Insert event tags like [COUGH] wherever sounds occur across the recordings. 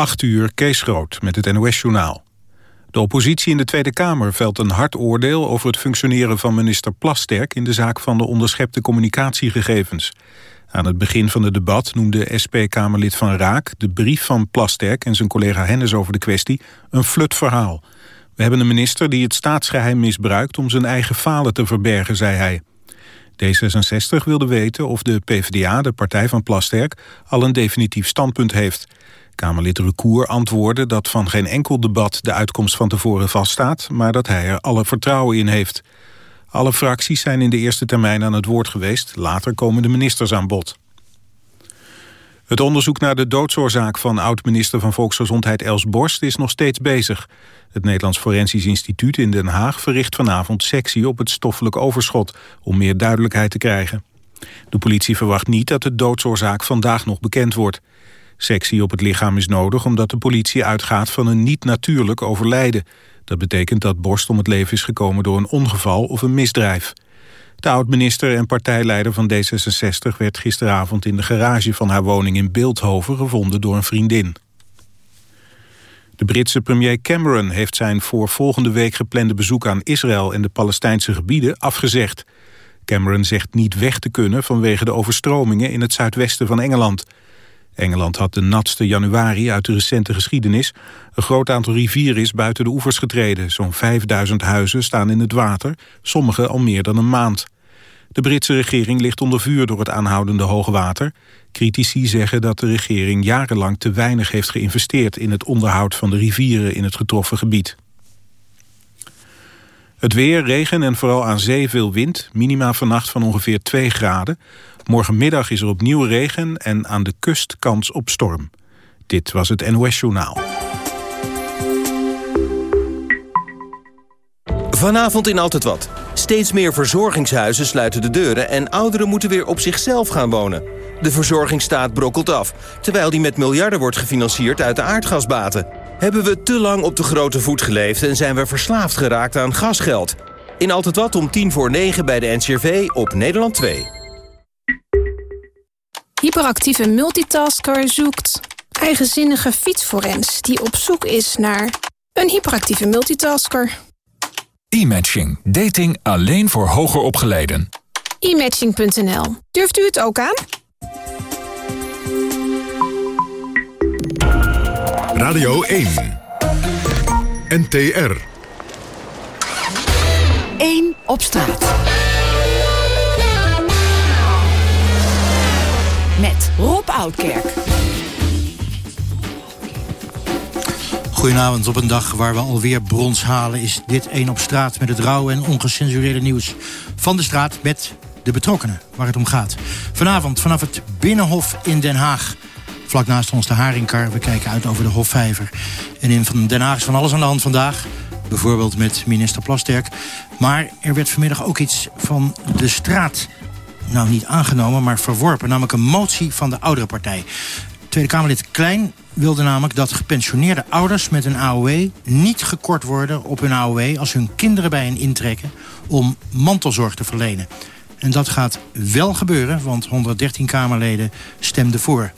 8 uur, Kees Groot, met het NOS-journaal. De oppositie in de Tweede Kamer velt een hard oordeel... over het functioneren van minister Plasterk... in de zaak van de onderschepte communicatiegegevens. Aan het begin van het debat noemde SP-Kamerlid Van Raak... de brief van Plasterk en zijn collega Hennis over de kwestie... een flutverhaal. We hebben een minister die het staatsgeheim misbruikt... om zijn eigen falen te verbergen, zei hij. D66 wilde weten of de PvdA, de partij van Plasterk... al een definitief standpunt heeft... Kamerlid Recour antwoordde dat van geen enkel debat de uitkomst van tevoren vaststaat, maar dat hij er alle vertrouwen in heeft. Alle fracties zijn in de eerste termijn aan het woord geweest, later komen de ministers aan bod. Het onderzoek naar de doodsoorzaak van oud-minister van Volksgezondheid Els Borst is nog steeds bezig. Het Nederlands Forensisch Instituut in Den Haag verricht vanavond sectie op het stoffelijk overschot om meer duidelijkheid te krijgen. De politie verwacht niet dat de doodsoorzaak vandaag nog bekend wordt. Sectie op het lichaam is nodig omdat de politie uitgaat van een niet-natuurlijk overlijden. Dat betekent dat Borst om het leven is gekomen door een ongeval of een misdrijf. De oud-minister en partijleider van D66 werd gisteravond in de garage van haar woning in Beeldhoven gevonden door een vriendin. De Britse premier Cameron heeft zijn voor volgende week geplande bezoek aan Israël en de Palestijnse gebieden afgezegd. Cameron zegt niet weg te kunnen vanwege de overstromingen in het zuidwesten van Engeland. Engeland had de natste januari uit de recente geschiedenis. Een groot aantal rivieren is buiten de oevers getreden. Zo'n 5000 huizen staan in het water, sommige al meer dan een maand. De Britse regering ligt onder vuur door het aanhoudende hoogwater. Critici zeggen dat de regering jarenlang te weinig heeft geïnvesteerd... in het onderhoud van de rivieren in het getroffen gebied. Het weer, regen en vooral aan zee veel wind. Minima vannacht van ongeveer 2 graden. Morgenmiddag is er opnieuw regen en aan de kust kans op storm. Dit was het NOS Journaal. Vanavond in Altijd Wat. Steeds meer verzorgingshuizen sluiten de deuren... en ouderen moeten weer op zichzelf gaan wonen. De verzorgingsstaat brokkelt af... terwijl die met miljarden wordt gefinancierd uit de aardgasbaten. Hebben we te lang op de grote voet geleefd... en zijn we verslaafd geraakt aan gasgeld? In Altijd Wat om tien voor negen bij de NCRV op Nederland 2 hyperactieve multitasker zoekt eigenzinnige fietsforens die op zoek is naar een hyperactieve multitasker. E-matching. Dating alleen voor hoger opgeleiden. E-matching.nl. Durft u het ook aan? Radio 1. NTR. 1 op straat. met Rob Oudkerk. Goedenavond. Op een dag waar we alweer brons halen... is dit één op straat met het rauwe en ongecensureerde nieuws... van de straat met de betrokkenen, waar het om gaat. Vanavond vanaf het Binnenhof in Den Haag. Vlak naast ons de Haringkar. We kijken uit over de Hofvijver. En in Den Haag is van alles aan de hand vandaag. Bijvoorbeeld met minister Plasterk. Maar er werd vanmiddag ook iets van de straat nou niet aangenomen, maar verworpen. Namelijk een motie van de oudere partij. Tweede Kamerlid Klein wilde namelijk dat gepensioneerde ouders met een AOW... niet gekort worden op hun AOW als hun kinderen bij hen intrekken... om mantelzorg te verlenen. En dat gaat wel gebeuren, want 113 Kamerleden stemden voor.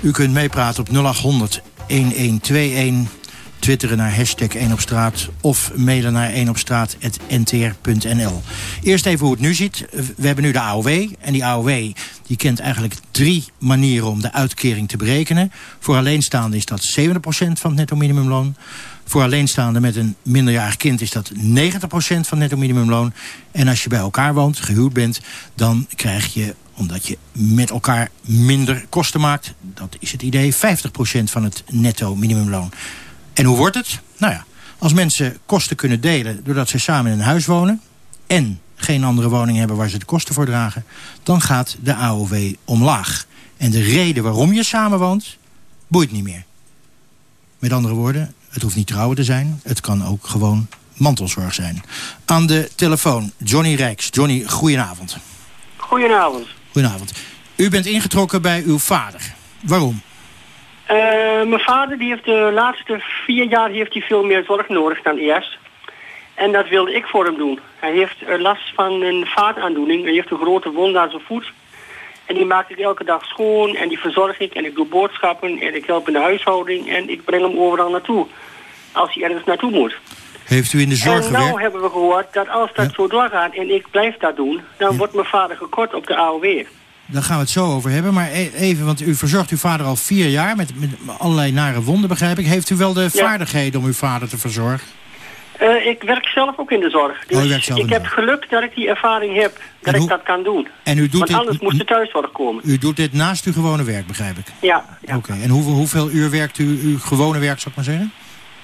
U kunt meepraten op 0800 1121 twitteren naar hashtag 1 op straat... of mailen naar 1 op straat.ntr.nl. Eerst even hoe het nu ziet. We hebben nu de AOW. En die AOW die kent eigenlijk drie manieren om de uitkering te berekenen. Voor alleenstaande is dat 70% van het netto minimumloon. Voor alleenstaande met een minderjarig kind is dat 90% van netto minimumloon. En als je bij elkaar woont, gehuwd bent, dan krijg je omdat je met elkaar minder kosten maakt. Dat is het idee, 50% van het netto minimumloon. En hoe wordt het? Nou ja, als mensen kosten kunnen delen doordat ze samen in een huis wonen... en geen andere woning hebben waar ze de kosten voor dragen... dan gaat de AOW omlaag. En de reden waarom je samen woont, boeit niet meer. Met andere woorden, het hoeft niet trouwen te zijn. Het kan ook gewoon mantelzorg zijn. Aan de telefoon Johnny Rijks. Johnny, goedenavond. Goedenavond. Goedenavond. U bent ingetrokken bij uw vader. Waarom? Uh, mijn vader die heeft de laatste vier jaar heeft hij veel meer zorg nodig dan eerst. En dat wilde ik voor hem doen. Hij heeft last van een vaataandoening. Hij heeft een grote wond aan zijn voet. En die maak ik elke dag schoon en die verzorg ik en ik doe boodschappen en ik help in de huishouding en ik breng hem overal naartoe. Als hij ergens naartoe moet. Heeft u in de zorg En gewerkt? nou hebben we gehoord dat als dat Ja. zo doorgaat en ik blijf dat doen, dan wordt mijn vader gekort op de AOW. Daar gaan we het zo over hebben. Maar e- even, want u verzorgt uw vader al vier jaar met, met allerlei nare wonden, begrijp ik. Heeft u wel de Ja. vaardigheden om uw vader te verzorgen? Eh, ik werk zelf ook in de zorg. Dus Oh, werkt zelf ik heb zorg. geluk dat ik die ervaring heb, dat ik dat kan doen. En u doet, Want anders dit, moest de thuiszorg komen. u doet dit naast uw gewone werk, begrijp ik. Ja, ja. Oké, en hoeveel, hoeveel uur werkt u uw gewone werk, zou ik maar zeggen?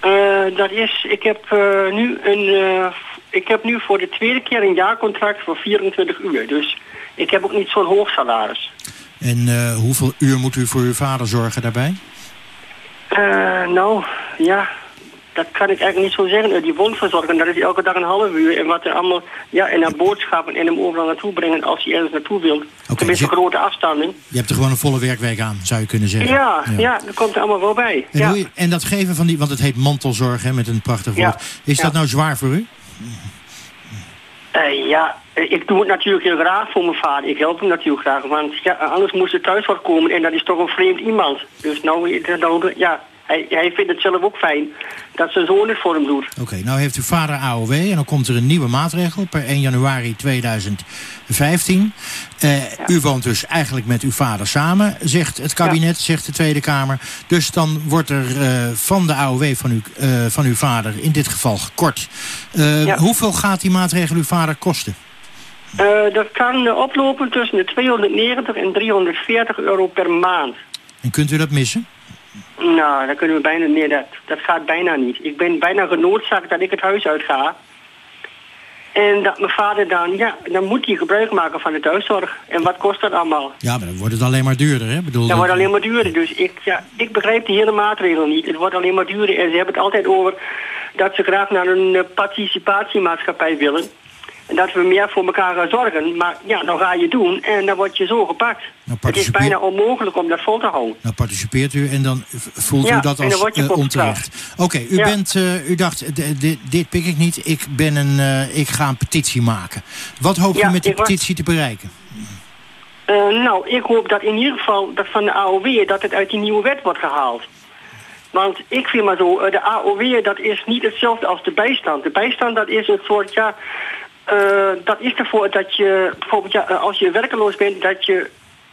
Eh, dat is, ik heb eh, nu een, ik heb nu voor de tweede keer een jaarcontract voor 24 uur. Dus ik heb ook niet zo'n hoog salaris. En hoeveel uur moet u voor uw vader zorgen daarbij? Nou, ja, dat kan ik eigenlijk niet zo zeggen. Eh, Die wondverzorging, dat is elke dag een half uur. En wat er allemaal, ja, en dan boodschappen en hem overal naartoe brengen als hij ergens naartoe wil. Tenminste, je- grote afstanden. Je hebt er gewoon een volle werkweek aan, zou je kunnen zeggen. Ja, ja, dat komt er allemaal wel bij. En, Ja. hoe en dat geven van die, want het heet mantelzorg hè, met een prachtig Ja, woord. Is dat nou zwaar voor u? Eh, ja, eh, ik doe het natuurlijk heel graag voor mijn vader. Ik help hem natuurlijk graag. Want ja, anders moest hij thuis wat komen en dat is toch een vreemd iemand. Dus nou, nou ja, hij, hij vindt het zelf ook fijn dat zijn zoon het voor hem doet. Oké, nou heeft uw vader AOW en dan komt er een nieuwe maatregel per 1 januari 2015. Eh, U woont dus eigenlijk met uw vader samen, zegt het kabinet, zegt de Tweede Kamer. Dus dan wordt er eh, van de AOW van, uw eh, van uw vader in dit geval gekort. Ja. Hoeveel gaat die maatregel uw vader kosten? Dat kan oplopen tussen de 290 en 340 euro per maand. En kunt u dat missen? Nou, dat kunnen we bijna, nee, dat, dat gaat bijna niet. Ik ben bijna genoodzaakt dat ik het huis uit ga. En dat mijn vader dan, ja, dan moet hij gebruik maken van de thuiszorg. En wat kost dat allemaal? Ja, maar dan wordt het alleen maar duurder, hè? Bedoel, Dat wordt alleen maar duurder. Dus ik, ja, ik begrijp die hele maatregel niet. Het wordt alleen maar duurder. En ze hebben het altijd over dat ze graag naar een eh, participatiemaatschappij willen. Dat we meer voor elkaar gaan zorgen. Maar ja, dan ga je doen en dan word je zo gepakt. Nou, het is bijna onmogelijk om dat vol te houden. Nou participeert u en dan voelt Ja, u dat als je eh, onterecht. Oké, u, Ja. bent, eh, u dacht, dit, dit pik ik niet, ik, ben een, eh, ik ga een petitie maken. Wat hoopt Ja, u met die was- petitie te bereiken? Eh, nou, ik hoop dat in ieder geval dat van de AOW dat het uit die nieuwe wet wordt gehaald. Want ik vind maar zo, eh, de AOW dat is niet hetzelfde als de bijstand. De bijstand dat is een soort, ja, eh, dat is ervoor dat je, bijvoorbeeld ja, eh, als je werkeloos bent, dat je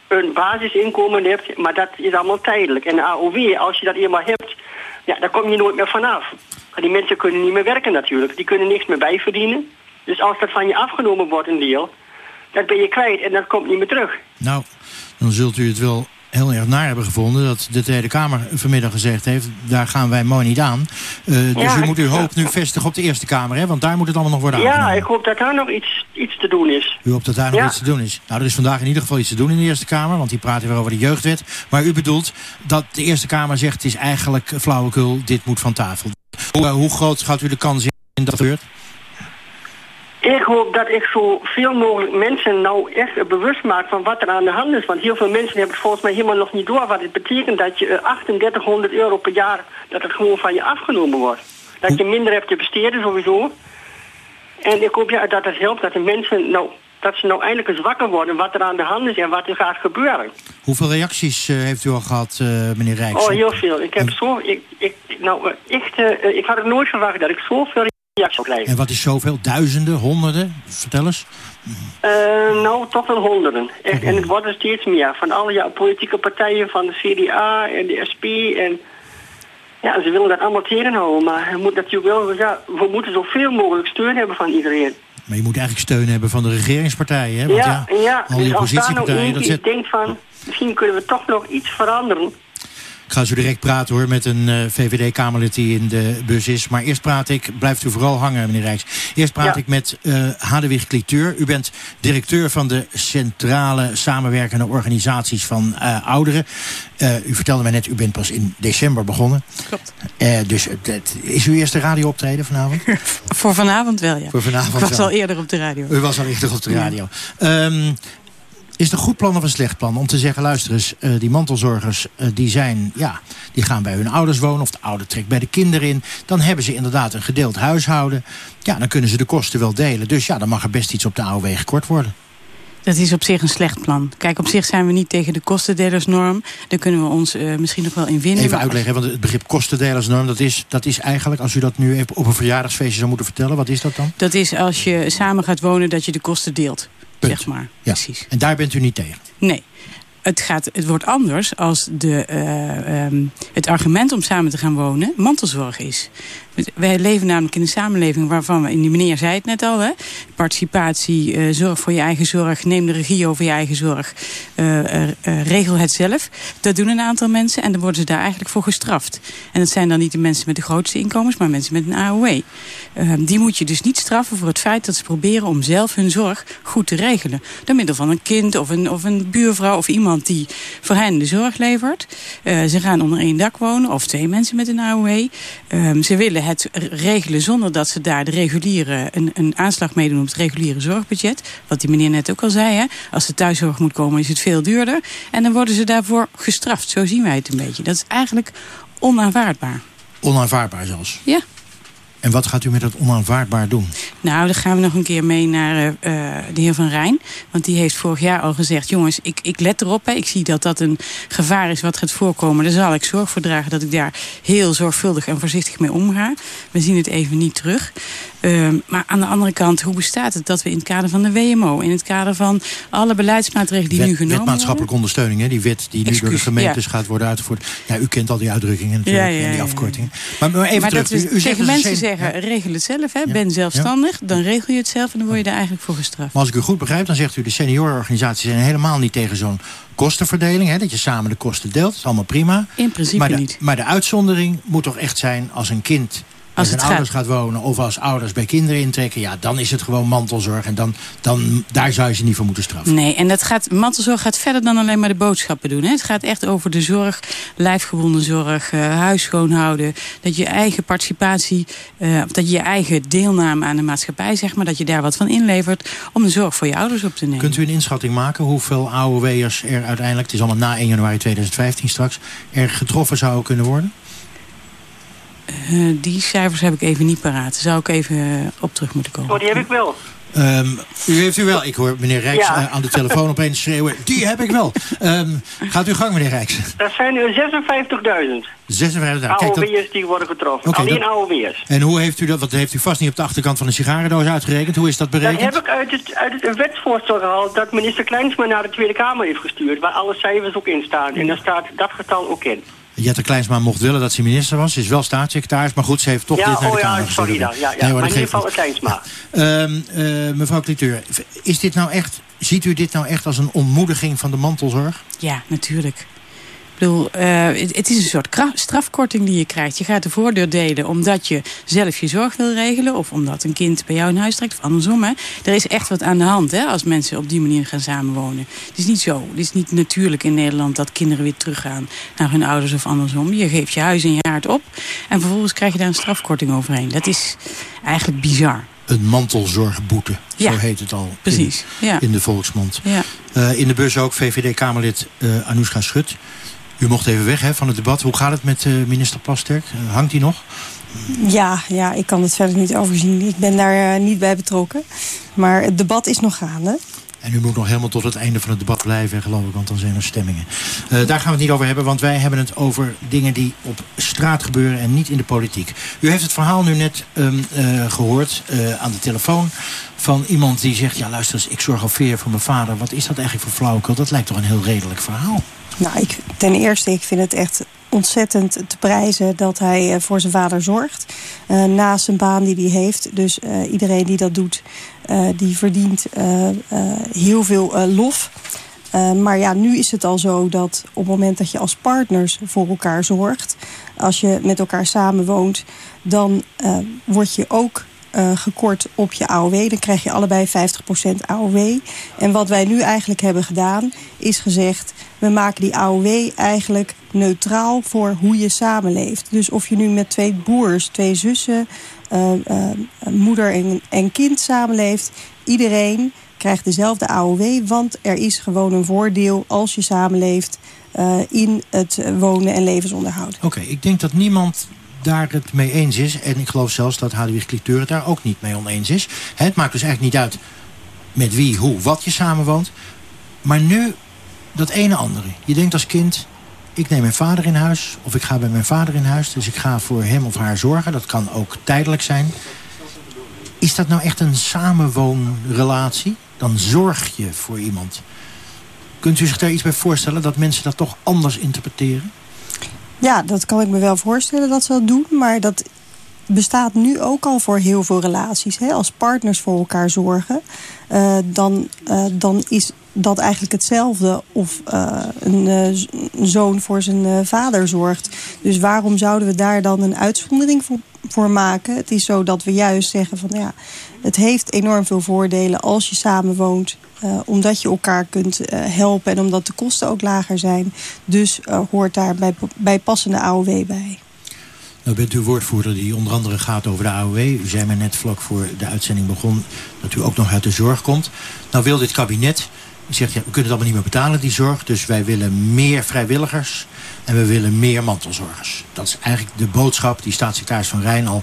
een basisinkomen hebt, maar dat is allemaal tijdelijk. En de AOW, als je dat eenmaal hebt, ja, daar kom je nooit meer vanaf. Die mensen kunnen niet meer werken natuurlijk. Die kunnen niks meer bijverdienen. Dus als dat van je afgenomen wordt een deel, dat ben je kwijt en dat komt niet meer terug. Nou, dan zult u het wel heel erg naar hebben gevonden dat de Tweede Kamer vanmiddag gezegd heeft, daar gaan wij mooi niet aan. Eh, dus Ja, u moet uw hoop nu vestigen op de Eerste Kamer, hè? want daar moet het allemaal nog worden Ja, aangenomen. ik hoop dat daar nog iets, iets te doen is. U hoopt dat daar nog Ja. iets te doen is. Nou, er is vandaag in ieder geval iets te doen in de Eerste Kamer, want die praten weer over de jeugdwet. Maar u bedoelt dat de Eerste Kamer zegt, het is eigenlijk flauwekul, dit moet van tafel. Hoe, eh, hoe groot schat u de kans in dat gebeurt? Ik hoop dat ik zoveel mogelijk mensen nou echt bewust maak van wat er aan de hand is. Want heel veel mensen hebben volgens mij helemaal nog niet door wat het betekent dat je eh, 3800 euro per jaar, dat het gewoon van je afgenomen wordt. Dat je minder hebt te besteden sowieso. En ik hoop ja, dat het helpt dat de mensen nou, dat ze nou eindelijk eens wakker worden wat er aan de hand is en wat er gaat gebeuren. Hoeveel reacties eh, heeft u al gehad, eh, meneer Rijks? Oh, heel veel. Ik heb zo, ik, ik, nou, eh, echt, eh, eh, ik had het nooit verwacht dat ik zoveel reacties zou krijgen. En wat is zoveel? Duizenden, honderden? Vertel eens. Eh, nou, toch wel honderden. Echt. En het wordt er steeds meer. Van alle ja, politieke partijen, van de CDA en de SP. En ja, ze willen dat allemaal tegenhouden. Maar we moeten natuurlijk wel, ja, we moeten zoveel mogelijk steun hebben van iedereen. Maar je moet eigenlijk steun hebben van de regeringspartijen, hè? Want ja, ja, ja. al die Dus als daar nou oppositiepartijen, dat eentje zet... denkt van, misschien kunnen we toch nog iets veranderen. Ik ga zo direct praten hoor met een eh, VVD-Kamerlid die in de bus is. Maar eerst praat ik, blijft u vooral hangen meneer Rijks. Eerst praat Ja. ik met eh Hadewig Cliteur. U bent directeur van de Centrale Samenwerkende Organisaties van eh, Ouderen. U vertelde mij net, u bent pas in december begonnen. Klopt. Dus het, is uw eerste radiooptreden vanavond? [LAUGHS] Voor vanavond wel, ja. Voor vanavond Ik was wel. al eerder op de radio. U was al eerder op de radio. Ehm, is het een goed plan of een slecht plan om te zeggen... luister eens, eh, die mantelzorgers eh, die zijn, ja, die gaan bij hun ouders wonen... of de ouder trekt bij de kinderen in. Dan hebben ze inderdaad een gedeeld huishouden. Ja, dan kunnen ze de kosten wel delen. Dus ja, dan mag er best iets op de AOW gekort worden. Dat is op zich een slecht plan. Kijk, op zich zijn we niet tegen de kostendelersnorm. Daar kunnen we ons uh, misschien nog wel in vinden. Even uitleggen, want het begrip kostendelersnorm... Dat is, dat is eigenlijk, als u dat nu even op een verjaardagsfeestje zou moeten vertellen... wat is dat dan? Dat is als je samen gaat wonen, dat je de kosten deelt. Punt. Zeg maar, ja. precies. En daar bent u niet tegen? Nee. Het, gaat, het wordt anders als de, uh, um, het argument om samen te gaan wonen mantelzorg is. Wij leven namelijk in een samenleving waarvan we, en die meneer zei het net al, hè, participatie, uh, zorg voor je eigen zorg, neem de regie over je eigen zorg, uh, uh, regel het zelf. Dat doen een aantal mensen en dan worden ze daar eigenlijk voor gestraft. En dat zijn dan niet de mensen met de grootste inkomens, maar mensen met een AOW. die moet je dus niet straffen voor het feit dat ze proberen om zelf hun zorg goed te regelen. Door middel van een kind of een, of een buurvrouw of iemand die voor hen de zorg levert. ze gaan onder één dak wonen of twee mensen met een AOW. Ehm, ze willen het regelen zonder dat ze daar de reguliere, een, een aanslag mee doen op het reguliere zorgbudget. Wat die meneer net ook al zei. Hè? Als de thuiszorg moet komen is het veel duurder. En dan worden ze daarvoor gestraft. Zo zien wij het een beetje. Dat is eigenlijk onaanvaardbaar. Onaanvaardbaar zelfs? Ja. En wat gaat u met dat onaanvaardbaar doen? Nou, dan gaan we nog een keer mee naar uh, de heer Van Rijn. Want die heeft vorig jaar al gezegd... jongens, ik, ik let erop. Hè. Ik zie dat dat een gevaar is wat gaat voorkomen. Daar zal ik zorg voor dragen dat ik daar heel zorgvuldig en voorzichtig mee omga. We zien het even niet terug. Uh, maar aan de andere kant, hoe bestaat het dat we in het kader van de WMO... in het kader van alle beleidsmaatregelen die wet, nu genomen wet maatschappelijke ondersteuning, hè? die wet die nu door de gemeentes ja. gaat worden uitgevoerd. Ja, u kent al die uitdrukkingen natuurlijk Ja, ja, en die afkortingen. Maar, maar even maar terug. dat u, u zegt tegen mensen geen- zeggen, regel het zelf. Hè. Ben zelfstandig, dan regel je het zelf... en dan word je daar eigenlijk voor gestraft. Maar als ik u goed begrijp, dan zegt u de seniorenorganisaties zijn helemaal niet tegen zo'n kostenverdeling. Hè, dat je samen de kosten deelt. Dat is allemaal prima. In principe maar de, niet. Maar de uitzondering moet toch echt zijn als een kind Als zijn ouders gaat. gaat wonen... of als ouders bij kinderen intrekken. Ja, dan is het gewoon mantelzorg. En dan, dan, daar zou je ze niet voor moeten straffen. Nee, en dat gaat, mantelzorg gaat verder dan alleen maar de boodschappen doen. Hè. Het gaat echt over de zorg, lijfgebonden zorg, uh, huis schoonhouden. Dat je eigen participatie, uh, dat je je eigen deelname aan de maatschappij, zeg maar, dat je daar wat van inlevert om de zorg voor je ouders op te nemen. Kunt u een inschatting maken hoeveel AOW'ers er uiteindelijk... het is allemaal na 1 januari 2015 straks... er getroffen zouden kunnen worden? Uh, die cijfers heb ik even niet paraat. Daar zou ik even uh, op terug moeten komen. Oh, die heb ik wel. Um, u heeft u wel. Ik hoor meneer Rijks Ja. uh, aan de telefoon opeens schreeuwen. Die heb ik wel. Um, gaat u gang, meneer Rijks. Dat zijn er 56.000 56. Nou, kijk, dat, AOW'ers die worden getroffen. Alleen dat- AOW'ers. en hoe heeft u dat? Want heeft u vast niet op de achterkant van een sigarendoos uitgerekend. Hoe is dat Dat berekend? heb ik uit het, uit het wetsvoorstel gehaald dat minister Kleinsma naar de Tweede Kamer heeft gestuurd. Waar alle cijfers ook in staan. En daar staat dat getal ook in. Jette Kleinsma mocht willen dat ze minister was. Ze is wel staatssecretaris. Maar goed, ze heeft toch ja, dit naar oh de ja, sorry gestuurd. dan. Ja, ja. Nee, hoor, maar in ieder geval. Kleinsma. Um, uh, mevrouw Cliteur, is dit nou echt, ziet u dit nou echt als een ontmoediging van de mantelzorg? Ja, natuurlijk. Bedoel, uh, het, het is een soort strafkorting die je krijgt. Je gaat de voordeur delen omdat je zelf je zorg wil regelen... of omdat een kind bij jou in huis trekt, of andersom. Hè. Er is echt wat aan de hand hè, als mensen op die manier gaan samenwonen. Het is niet zo. Het is niet natuurlijk in Nederland dat kinderen weer teruggaan... naar hun ouders of andersom. Je geeft je huis en je haard op... en vervolgens krijg je daar een strafkorting overheen. Dat is eigenlijk bizar. Een mantelzorgboete, Ja, zo heet het al Precies, in, ja. in de volksmond. ja. Uh, in de bus ook VVD-Kamerlid uh, Anoushka Schut. U mocht even weg hè, van het debat. Hoe gaat het met uh, minister Plasterk? Uh, hangt hij nog? Ja, ja, ik kan het verder niet overzien. Ik ben daar uh, niet bij betrokken. Maar het debat is nog gaande. En u moet nog helemaal tot het einde van het debat blijven, geloof ik, want dan zijn er stemmingen. Uh, daar gaan we het niet over hebben, want wij hebben het over dingen die op straat gebeuren en niet in de politiek. U heeft het verhaal nu net um, uh, gehoord uh, aan de telefoon van iemand die zegt... ja, luister eens, ik zorg al jaar voor mijn vader. Wat is dat eigenlijk voor flauwekul? Dat lijkt toch een heel redelijk verhaal? Nou, ik, ten eerste, ik vind het echt ontzettend te prijzen dat hij uh, voor zijn vader zorgt. Uh, naast zijn baan die hij heeft. Dus uh, iedereen die dat doet, die verdient heel veel lof. maar ja, nu is het al zo dat op het moment dat je als partners voor elkaar zorgt... als je met elkaar samenwoont, dan word je ook uh, gekort op je AOW. Dan krijg je allebei 50% AOW. En wat wij nu eigenlijk hebben gedaan, is gezegd... we maken die AOW eigenlijk neutraal voor hoe je samenleeft. Dus of je nu met twee broers, twee zussen... Uh, uh, moeder en, en kind samenleeft... iedereen krijgt dezelfde AOW... want er is gewoon een voordeel als je samenleeft... In het wonen en levensonderhoud. Oké, ik denk dat niemand daar het mee eens is. En ik geloof zelfs dat Hadewig Cliteur het daar ook niet mee oneens is. Het maakt dus eigenlijk niet uit met wie, hoe, wat je samenwoont. Maar nu dat ene andere. Je denkt als kind, ik neem mijn vader in huis... of ik ga bij mijn vader in huis, dus ik ga voor hem of haar zorgen. Dat kan ook tijdelijk zijn. Is dat nou echt een samenwoonrelatie? Dan zorg je voor iemand. Kunt u zich daar iets bij voorstellen dat mensen dat toch anders interpreteren? Ja, dat kan ik me wel voorstellen dat ze dat doen. Maar dat bestaat nu ook al voor heel veel relaties. Hè? Als partners voor elkaar zorgen, uh, dan, uh, dan is dat eigenlijk hetzelfde of uh, een zoon voor zijn vader zorgt. Dus waarom zouden we daar dan een uitzondering voor, voor maken? Het is zo dat we juist zeggen van ja, het heeft enorm veel voordelen als je samenwoont. Uh, omdat je elkaar kunt uh, helpen en omdat de kosten ook lager zijn. Dus uh, hoort daar bij, bij passende AOW bij. Nou bent u woordvoerder die onder andere gaat over de AOW. U zei mij net vlak voor de uitzending begon dat u ook nog uit de zorg komt. Nou wil dit kabinet, u zegt we kunnen het allemaal niet meer betalen die zorg. Dus wij willen meer vrijwilligers en we willen meer mantelzorgers. Dat is eigenlijk de boodschap die staatssecretaris Van Rijn al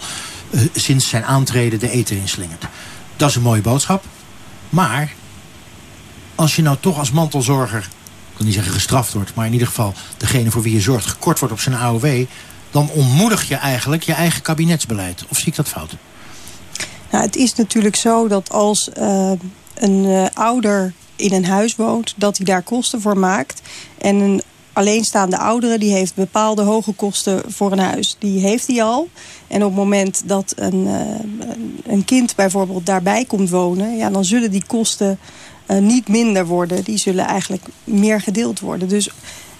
sinds zijn aantreden de eten inslingert. Dat is een mooie boodschap. Maar als je nou toch als mantelzorger, ik wil niet zeggen gestraft wordt... maar in ieder geval degene voor wie je zorgt gekort wordt op zijn AOW... dan ontmoedig je eigenlijk je eigen kabinetsbeleid. Of zie ik dat fout? Nou, het is natuurlijk zo dat als uh, een uh, ouder in een huis woont... dat hij daar kosten voor maakt. En een alleenstaande oudere die heeft bepaalde hoge kosten voor een huis. Die heeft hij al. En op het moment dat een, uh, een kind bijvoorbeeld daarbij komt wonen... Ja, dan zullen die kosten niet minder worden. Die zullen eigenlijk meer gedeeld worden. Dus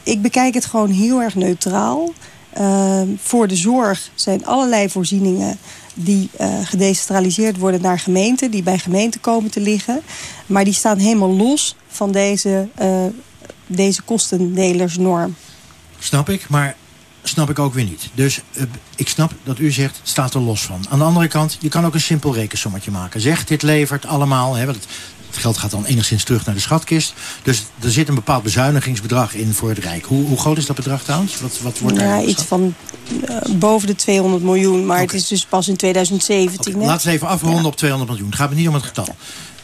ik bekijk het gewoon heel erg neutraal. Uh, voor de zorg zijn allerlei voorzieningen die uh, gedecentraliseerd worden naar gemeenten... die bij gemeenten komen te liggen. Maar die staan helemaal los van deze, uh, deze kostendelersnorm. Snap ik, maar snap ik ook weer niet. Dus uh, ik snap dat u zegt, staat er los van. Aan de andere kant, je kan ook een simpel rekensommetje maken. Zeg, dit levert allemaal... Hè, het, het geld gaat dan enigszins terug naar de schatkist. Dus er zit een bepaald bezuinigingsbedrag in voor het Rijk. Hoe, hoe groot is dat bedrag trouwens? Wat, wat wordt ja, daar iets van uh, boven de 200 miljoen. Maar okay. het is dus pas in 2017. Okay, laten we even afronden ja. op 200 miljoen. Het gaat me niet om het getal. Ja.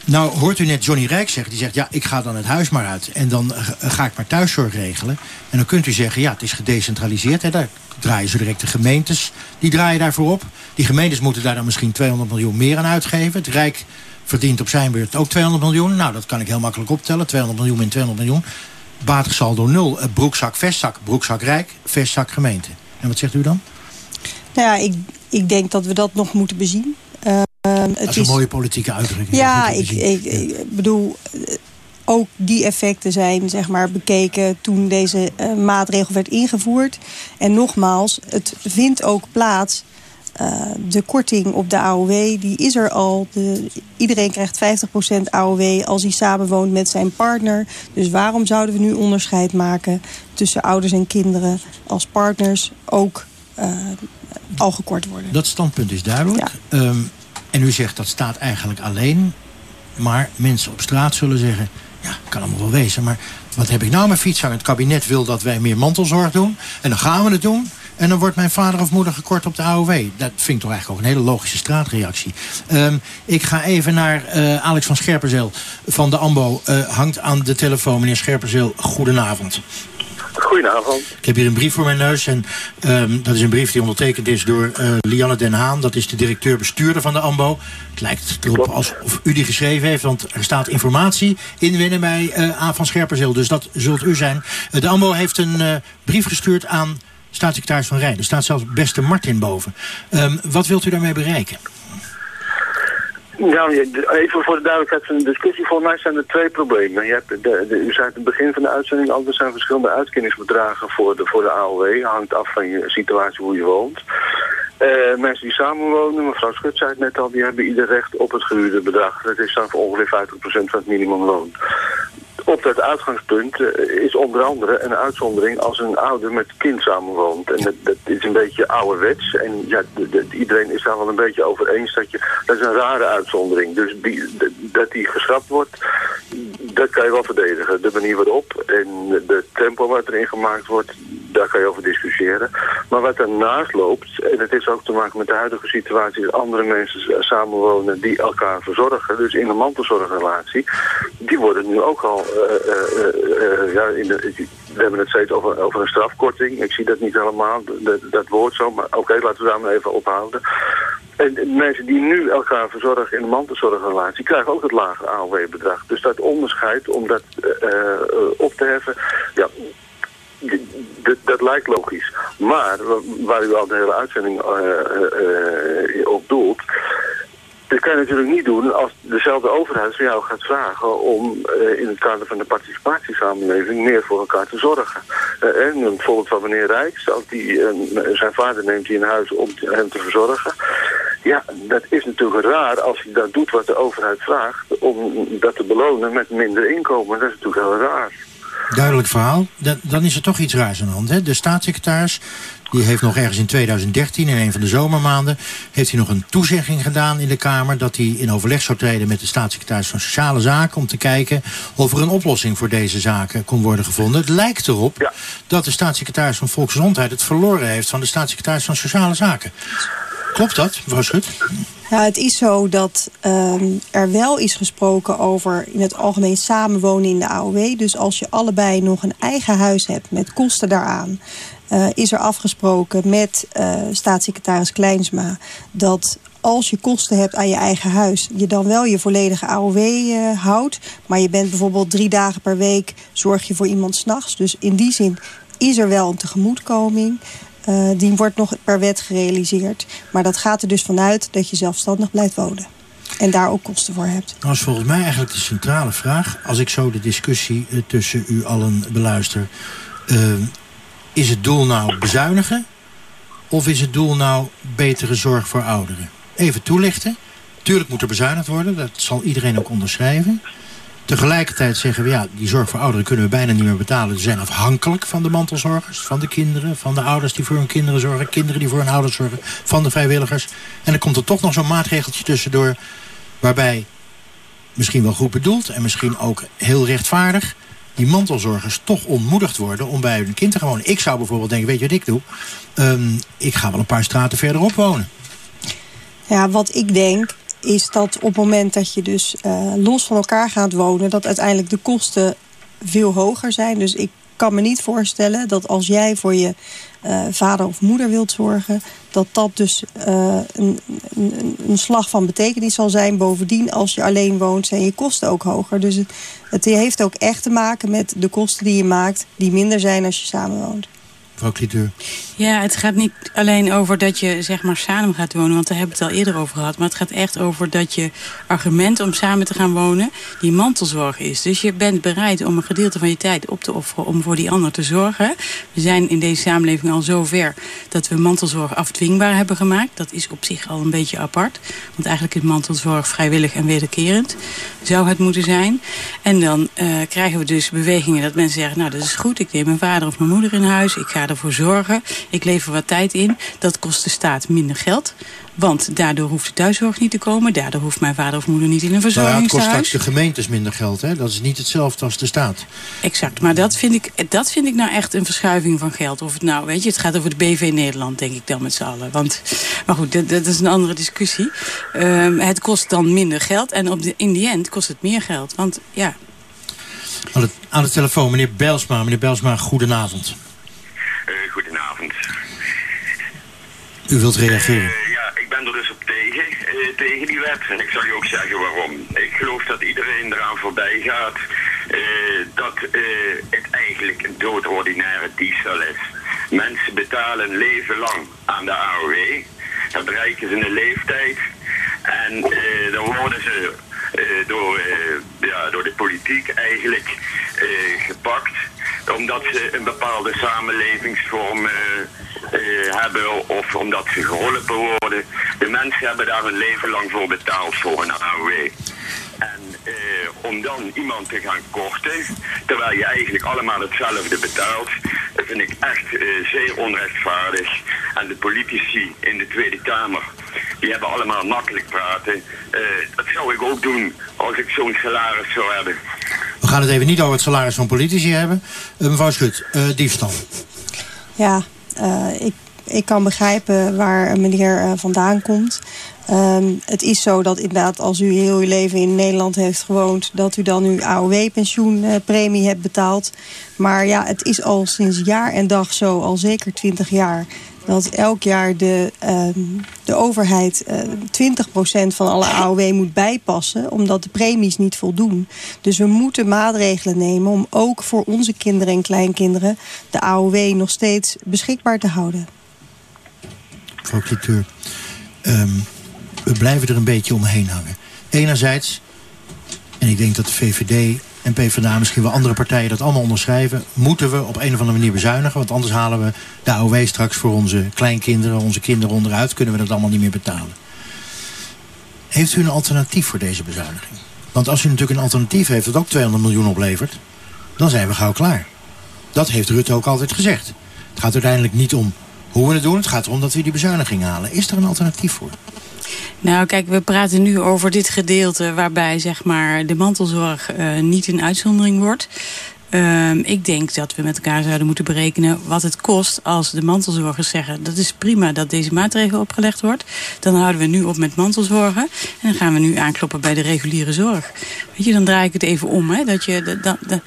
Nou, hoort u net Johnny Rijk zeggen. Die zegt, ja, ik ga dan het huis maar uit. En dan uh, ga ik maar thuiszorg regelen. En dan kunt u zeggen, ja, het is gedecentraliseerd. Hè, daar draaien zo direct de gemeentes. Die draaien daarvoor op. Die gemeentes moeten daar dan misschien 200 miljoen meer aan uitgeven. Het Rijk verdient op zijn beurt ook 200 miljoen. Nou, dat kan ik heel makkelijk optellen. 200 miljoen min 200 miljoen. Batig saldo 0. Broekzak, vestzak. Broekzak Rijk, vestzak gemeente. En wat zegt u dan? Nou ja, ik, ik denk dat we dat nog moeten bezien. Uh, dat is een mooie politieke uitdrukking. Ja, ik, ik, ik bedoel ook die effecten zijn zeg maar, bekeken toen deze uh, maatregel werd ingevoerd. En nogmaals, het vindt ook plaats. Uh, de korting op de AOW, die is er al. De, iedereen krijgt 50% AOW als hij samenwoont met zijn partner. Dus waarom zouden we nu onderscheid maken tussen ouders en kinderen als partners ook uh, al gekort worden? Dat standpunt is duidelijk. Ja. Um, en u zegt dat staat eigenlijk alleen. Maar mensen op straat zullen zeggen... ja, kan allemaal wel wezen, maar wat heb ik nou mijn fiets aan? Het kabinet wil dat wij meer mantelzorg doen. En dan gaan we het doen. En dan wordt mijn vader of moeder gekort op de AOW. Dat vind ik toch eigenlijk ook een hele logische straatreactie. Um, ik ga even naar uh, Alex van Scherpenzeel van de AMBO. Uh, hangt aan de telefoon. Meneer Scherpenzeel, goedenavond. Goedenavond. Ik heb hier een brief voor mijn neus. En um, dat is een brief die ondertekend is door uh, Lianne Den Haan. Dat is de directeur-bestuurder van de AMBO. Het lijkt erop alsof u die geschreven heeft. Want er staat informatie inwinnen bij uh, A. van Scherpenzeel. Dus dat zult u zijn. Uh, de AMBO heeft een brief gestuurd aan staatssecretaris Van Rijn. Er staat zelfs beste Martin boven. Um, wat wilt u daarmee bereiken? Nou, even voor de duidelijkheid van de discussie. Volgens mij zijn er twee problemen. Je hebt de, u zei het begin van de uitzending al, er zijn verschillende uitkeringsbedragen voor de, voor de AOW. Hangt af van je situatie, hoe je woont. Uh, mensen die samenwonen, mevrouw Schut zei het net al, die hebben ieder recht op het gehuurde bedrag. Dat is dan voor ongeveer 50% van het minimumloon op dat uitgangspunt uh, is onder andere een uitzondering als een ouder met kind samenwoont. En dat, dat is een beetje ouderwets. En ja, de, de, iedereen is daar wel een beetje over eens dat je... Dat is een rare uitzondering. Dus dat die geschrapt wordt, dat kan je wel verdedigen. De manier waarop en de tempo wat erin gemaakt wordt, daar kan je over discussiëren. Maar wat daarnaast loopt, en het heeft ook te maken met de huidige situatie... dat andere mensen samenwonen die elkaar verzorgen, dus in een mantelzorgrelatie... die worden nu ook al... ja, in de, we hebben het steeds over, over een strafkorting. Ik zie dat niet helemaal, dat, dat woord zo, maar oké, laten we daar maar even ophouden. En mensen die nu elkaar verzorgen in een mantelzorgrelatie krijgen ook het lage AOW-bedrag. Dus dat onderscheid om dat op te heffen, ja, dat lijkt logisch. Maar waar u al de hele uitzending uh, op doelt, dat kan je natuurlijk niet doen als dezelfde overheid van jou gaat vragen om uh, in het kader van de participatiesamenleving meer voor elkaar te zorgen. En een voorbeeld van meneer Rijks, als die, zijn vader neemt hij in huis om hem te verzorgen. Ja, dat is natuurlijk raar als hij dat doet wat de overheid vraagt, om dat te belonen met minder inkomen. Dat is natuurlijk heel raar. Duidelijk verhaal. Dan is er toch iets raars aan de hand. Hè? De staatssecretaris die heeft nog ergens in 2013, in een van de zomermaanden... heeft hij nog een toezegging gedaan in de Kamer... dat hij in overleg zou treden met de staatssecretaris van Sociale Zaken... om te kijken of er een oplossing voor deze zaken kon worden gevonden. Het lijkt erop dat de staatssecretaris van Volksgezondheid... het verloren heeft van de staatssecretaris van Sociale Zaken. Klopt dat, mevrouw Schut? Ja, het is zo dat um, er wel is gesproken over in het algemeen samenwonen in de AOW. Dus als je allebei nog een eigen huis hebt met kosten daaraan... Uh, is er afgesproken met uh, staatssecretaris Kleinsma... dat als je kosten hebt aan je eigen huis... je dan wel je volledige AOW eh, houdt. Maar je bent bijvoorbeeld drie dagen per week... zorg je voor iemand s'nachts. Dus in die zin is er wel een tegemoetkoming... Uh, die wordt nog per wet gerealiseerd. Maar dat gaat er dus vanuit dat je zelfstandig blijft wonen. En daar ook kosten voor hebt. Dat is volgens mij eigenlijk de centrale vraag. Als ik zo de discussie uh, tussen u allen beluister. Uh, is het doel nou bezuinigen? Of is het doel nou betere zorg voor ouderen? Even toelichten. Tuurlijk moet er bezuinigd worden. Dat zal iedereen ook onderschrijven. Tegelijkertijd zeggen we, ja, die zorg voor ouderen kunnen we bijna niet meer betalen. Ze zijn afhankelijk van de mantelzorgers, van de kinderen, van de ouders die voor hun kinderen zorgen, kinderen die voor hun ouders zorgen, van de vrijwilligers. En dan komt er toch nog zo'n maatregeltje tussendoor, waarbij misschien wel goed bedoeld en misschien ook heel rechtvaardig, die mantelzorgers toch ontmoedigd worden om bij hun kind te wonen. Ik zou bijvoorbeeld denken, weet je wat ik doe? Um, ik ga wel een paar straten verderop wonen. Ja, wat ik denk is dat op het moment dat je dus uh, los van elkaar gaat wonen... dat uiteindelijk de kosten veel hoger zijn. Dus ik kan me niet voorstellen dat als jij voor je uh, vader of moeder wilt zorgen... dat dat dus uh, een, een, een, slag van betekenis zal zijn. Bovendien, als je alleen woont, zijn je kosten ook hoger. Dus het, het heeft ook echt te maken met de kosten die je maakt... die minder zijn als je samenwoont. Mevrouw Cliteur. Ja, het gaat niet alleen over dat je zeg maar samen gaat wonen, want daar hebben we het al eerder over gehad. Maar het gaat echt over dat je argument om samen te gaan wonen, die mantelzorg is. Dus je bent bereid om een gedeelte van je tijd op te offeren om voor die ander te zorgen. We zijn in deze samenleving al zover dat we mantelzorg afdwingbaar hebben gemaakt. Dat is op zich al een beetje apart. Want eigenlijk is mantelzorg vrijwillig en wederkerend. Zou het moeten zijn. En dan uh, krijgen we dus bewegingen dat mensen zeggen, nou dat is goed, ik neem mijn vader of mijn moeder in huis, ik ga ervoor zorgen. Ik lever wat tijd in. Dat kost de staat minder geld. Want daardoor hoeft de thuiszorg niet te komen. Daardoor hoeft mijn vader of moeder niet in een verzorgingshuis. Nou ja, het kost straks de gemeentes minder geld. Hè? Dat is niet hetzelfde als de staat. Exact. Maar dat vind, ik, dat vind ik nou echt een verschuiving van geld. Of het nou, weet je, het gaat over de BV Nederland, denk ik dan met z'n allen. Want, maar goed, dat, dat is een andere discussie. Um, het kost dan minder geld. En op de, in die end kost het meer geld. Want ja... Aan de, aan de telefoon, meneer Belsma. Meneer Belsma, goedenavond. Uh, goedenavond. U wilt reageren? Uh, ja, ik ben er dus op tegen, uh, tegen die wet. En ik zal u ook zeggen waarom. Ik geloof dat iedereen eraan voorbij gaat dat het eigenlijk een doodordinaire diefstal is. Mensen betalen een leven lang aan de AOW. Dan bereiken ze een leeftijd. En dan worden ze door, ja, door de politiek eigenlijk gepakt omdat ze een bepaalde samenlevingsvorm uh, uh, hebben of omdat ze geholpen worden. De mensen hebben daar een leven lang voor betaald voor een AOW. En uh, om dan iemand te gaan korten, terwijl je eigenlijk allemaal hetzelfde betaalt, vind ik echt zeer onrechtvaardig. En de politici in de Tweede Kamer, die hebben allemaal makkelijk praten. dat zou ik ook doen als ik zo'n salaris zou hebben. We gaan het even niet over het salaris van politici hebben. Uh, mevrouw Schut, uh, diefstal. Ja, ik, ik kan begrijpen waar meneer vandaan komt. Ehm, het is zo dat inderdaad als u heel uw leven in Nederland heeft gewoond... dat u dan uw AOW-pensioenpremie hebt betaald. Maar ja, het is al sinds jaar en dag zo, al zeker 20 jaar dat elk jaar de, uh, de overheid uh, eh, 20% van alle AOW moet bijpassen... omdat de premies niet voldoen. Dus we moeten maatregelen nemen om ook voor onze kinderen en kleinkinderen... de AOW nog steeds beschikbaar te houden. Mevrouw Cliteur, um, we blijven er een beetje omheen hangen. Enerzijds, en ik denk dat de VVD en PvdA misschien wel andere partijen dat allemaal onderschrijven... moeten we op een of andere manier bezuinigen. Want anders halen we de AOW straks voor onze kleinkinderen, onze kinderen onderuit. Kunnen we dat allemaal niet meer betalen. Heeft u een alternatief voor deze bezuiniging? Want als u natuurlijk een alternatief heeft dat ook 200 miljoen oplevert... dan zijn we gauw klaar. Dat heeft Rutte ook altijd gezegd. Het gaat uiteindelijk niet om hoe we het doen. Het gaat erom dat we die bezuiniging halen. Is er een alternatief voor? Nou, kijk, we praten nu over dit gedeelte waarbij zeg maar, de mantelzorg uh, niet een uitzondering wordt. Uh, ik denk dat we met elkaar zouden moeten berekenen wat het kost als de mantelzorgers zeggen... dat is prima dat deze maatregel opgelegd wordt. Dan houden we nu op met mantelzorgen. En dan gaan we nu aankloppen bij de reguliere zorg. Weet je, dan draai ik het even om. Hè, dat je, de, de,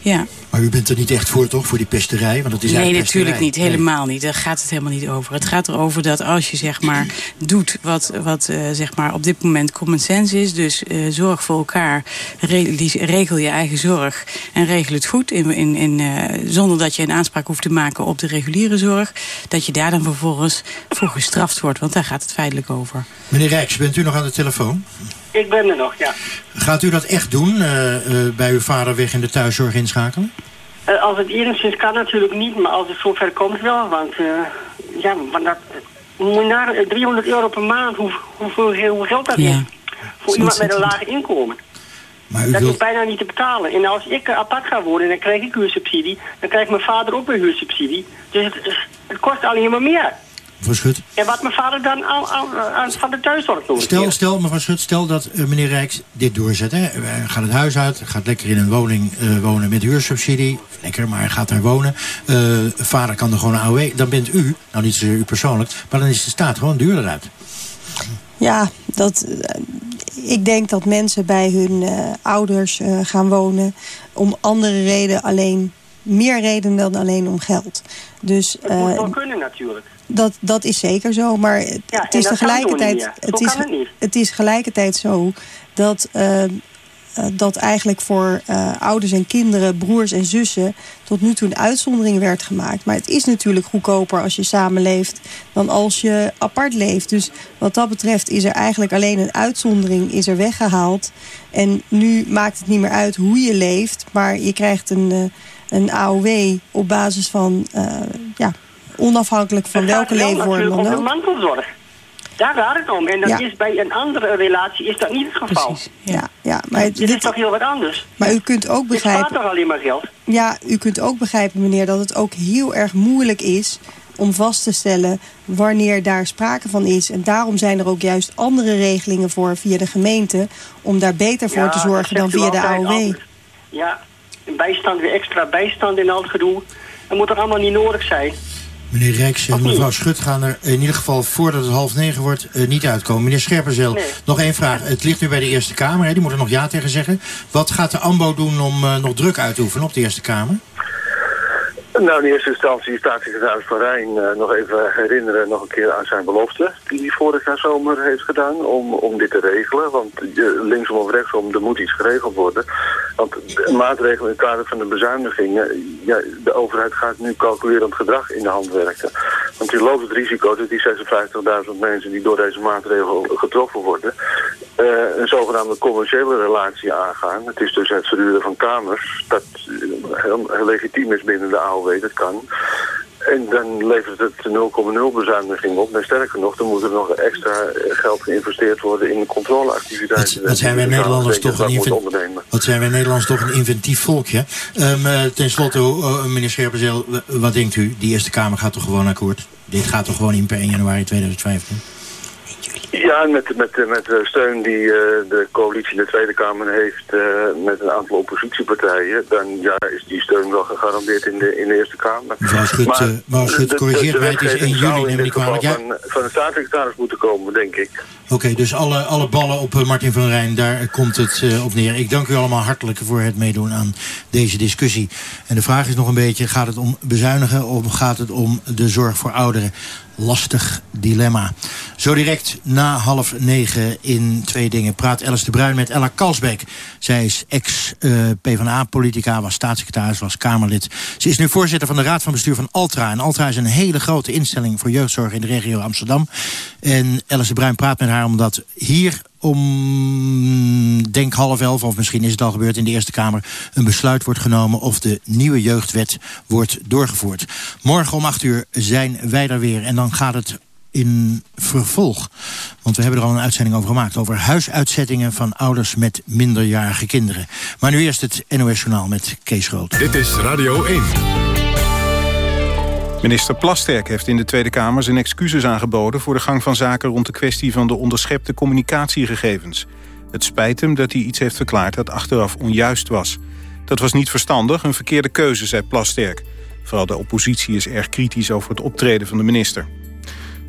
ja. Maar u bent er niet echt voor, toch? Voor die pesterij? Want dat is nee, natuurlijk niet. Helemaal niet. Daar gaat het helemaal niet over. Het gaat erover dat als je zeg maar doet wat, wat uh, zeg maar op dit moment common sense is. Dus uh, zorg voor elkaar. regel je eigen zorg. En regel het goed. In, in, in, uh, zonder dat je een aanspraak hoeft te maken op de reguliere zorg. Dat je daar dan vervolgens voor gestraft wordt. Want daar gaat het feitelijk over. Meneer Rijks, bent u nog aan de telefoon? Ik ben er nog, ja. Gaat u dat echt doen? bij uw vader weg in de thuiszorg inschakelen? Uh, als het enigszins kan natuurlijk niet, maar als het zover komt wel. Want uh, ja, want dat, moet naar 300 euro per maand, hoe, hoeveel, hoe geld dat ja. is. Voor iemand met een laag inkomen. Maar dat wilt... is bijna niet te betalen. En als ik apart ga worden, dan krijg ik huursubsidie. Dan krijgt mijn vader ook een huursubsidie. Dus het, het kost alleen maar meer. Mevrouw Schut. En wat mijn vader dan aan, aan, van de thuiszorg doet. Stel, stel, mevrouw Schut, stel dat uh, meneer Rijks dit doorzet. Hè. Hij gaat het huis uit, gaat lekker in een woning uh, wonen met huursubsidie. Lekker, maar hij gaat daar wonen. Uh, vader kan er gewoon een AOW. Dan bent u, nou niet u persoonlijk, maar dan is de staat gewoon duurder uit. Ja, dat, ik denk dat mensen bij hun ouders gaan wonen... om andere redenen alleen, meer redenen dan alleen om geld. Dus, dat moet wel kunnen natuurlijk. Dat, dat is zeker zo, maar het, ja, het is tegelijkertijd. Het is, het, het is gelijkertijd zo dat, uh, dat eigenlijk voor uh, ouders en kinderen, broers en zussen... tot nu toe een uitzondering werd gemaakt. Maar het is natuurlijk goedkoper als je samenleeft dan als je apart leeft. Dus wat dat betreft is er eigenlijk alleen een uitzondering is er weggehaald. En nu maakt het niet meer uit hoe je leeft, maar je krijgt een, uh, een AOW op basis van... ja, onafhankelijk van welke leefvorm dan ook. de mantelzorg. Daar gaat het om. En dat is bij een andere relatie is dat niet het geval. Precies. Ja, ja, maar dit, dit is toch heel wat anders. Maar u kunt ook begrijpen... Het gaat toch alleen maar geld? Ja, u kunt ook begrijpen, meneer, dat het ook heel erg moeilijk is om vast te stellen wanneer daar sprake van is. En daarom zijn er ook juist andere regelingen voor via de gemeente... om daar beter voor te zorgen dan via de AOW. Ja, bijstand, weer extra bijstand in al het gedoe. Dat moet toch allemaal niet nodig zijn? Meneer Rijks en mevrouw Schut gaan er in ieder geval voordat het half negen wordt uh, niet uitkomen. Meneer Scherpenzeel, nog één vraag. Het ligt nu bij de Eerste Kamer, hè? die moet er nog ja tegen zeggen. Wat gaat de AMBO doen om uh, nog druk uit te oefenen op de Eerste Kamer? Nou, in eerste instantie staatssecretaris Van Rijn uh, nog even herinneren nog een keer aan zijn belofte die hij vorig jaar zomer heeft gedaan om, om dit te regelen. Want uh, linksom of rechtsom, er moet iets geregeld worden. Want de maatregelen in het kader van de bezuinigingen, ja, de overheid gaat nu calculerend gedrag in de hand werken. Want je loopt het risico dat die 56.000 mensen die door deze maatregel getroffen worden, uh, een zogenaamde commerciële relatie aangaan. Het is dus het verhuren van kamers, dat heel, heel legitiem is binnen de AOW dat kan. En dan levert het 0,0 bezuiniging op. En sterker nog, dan moet er nog extra geld geïnvesteerd worden in de controleactiviteiten. Wat, zijn wij Nederlanders toch een wat zijn wij Nederlanders toch een inventief volkje? Um, uh, ten slotte, uh, meneer Scherpenzeel, wat denkt u? Die Eerste Kamer gaat toch gewoon akkoord? Dit gaat toch gewoon in per 1 januari 2015? Ja, met, met, met de steun die uh, de coalitie in de Tweede Kamer heeft uh, met een aantal oppositiepartijen, dan ja, is die steun wel gegarandeerd in de, in de Eerste Kamer. Mevrouw Schut, maar, uh, Schut corrigeert mij, het is 1 juli, neem ik kwalijk. Ja? Van, van de staatssecretaris moeten komen, denk ik. Oké, okay, dus alle, alle ballen op Martin van Rijn, daar komt het op neer. Ik dank u allemaal hartelijk voor het meedoen aan deze discussie. En de vraag is nog een beetje, gaat het om bezuinigen of gaat het om de zorg voor ouderen? lastig dilemma. Zo direct na half negen in Twee Dingen praat Alice de Bruin met Ella Kalsbeek. Zij is ex-PvdA-politica, was staatssecretaris, was Kamerlid. Ze is nu voorzitter van de Raad van Bestuur van Altra. En Altra is een hele grote instelling voor jeugdzorg in de regio Amsterdam. En Alice de Bruin praat met haar omdat hier om, denk half elf, of misschien is het al gebeurd in de Eerste Kamer... een besluit wordt genomen of de nieuwe jeugdwet wordt doorgevoerd. Morgen om acht uur zijn wij er weer en dan gaat het in vervolg. Want we hebben er al een uitzending over gemaakt... over huisuitzettingen van ouders met minderjarige kinderen. Maar nu eerst het NOS Journaal met Kees Groot. Dit is Radio 1. Minister Plasterk heeft in de Tweede Kamer zijn excuses aangeboden... voor de gang van zaken rond de kwestie van de onderschepte communicatiegegevens. Het spijt hem dat hij iets heeft verklaard dat achteraf onjuist was. Dat was niet verstandig, een verkeerde keuze, zei Plasterk. Vooral de oppositie is erg kritisch over het optreden van de minister.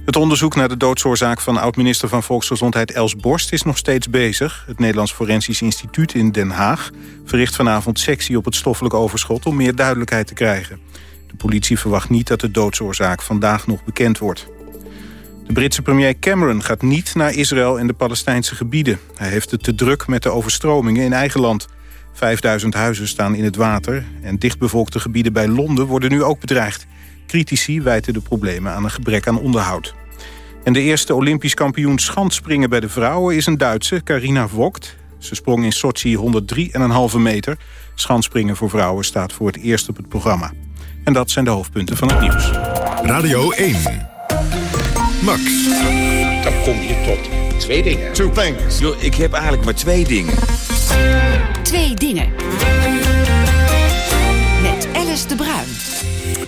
Het onderzoek naar de doodsoorzaak van oud-minister van Volksgezondheid Els Borst is nog steeds bezig. Het Nederlands Forensisch Instituut in Den Haag verricht vanavond sectie op het stoffelijk overschot om meer duidelijkheid te krijgen. De politie verwacht niet dat de doodsoorzaak vandaag nog bekend wordt. De Britse premier Cameron gaat niet naar Israël en de Palestijnse gebieden. Hij heeft het te druk met de overstromingen in eigen land. 5000 huizen staan in het water en dichtbevolkte gebieden bij Londen worden nu ook bedreigd. Critici wijten de problemen aan een gebrek aan onderhoud. En de eerste Olympisch kampioen schandspringen bij de vrouwen is een Duitse, Carina Vogt. Ze sprong in Sochi 103,5 meter. Schandspringen voor vrouwen staat voor het eerst op het programma. En dat zijn de hoofdpunten van het nieuws. Radio 1. Max. Dan kom je tot twee dingen. Two things. Yo, ik heb eigenlijk maar twee dingen. Twee dingen. De Bruin.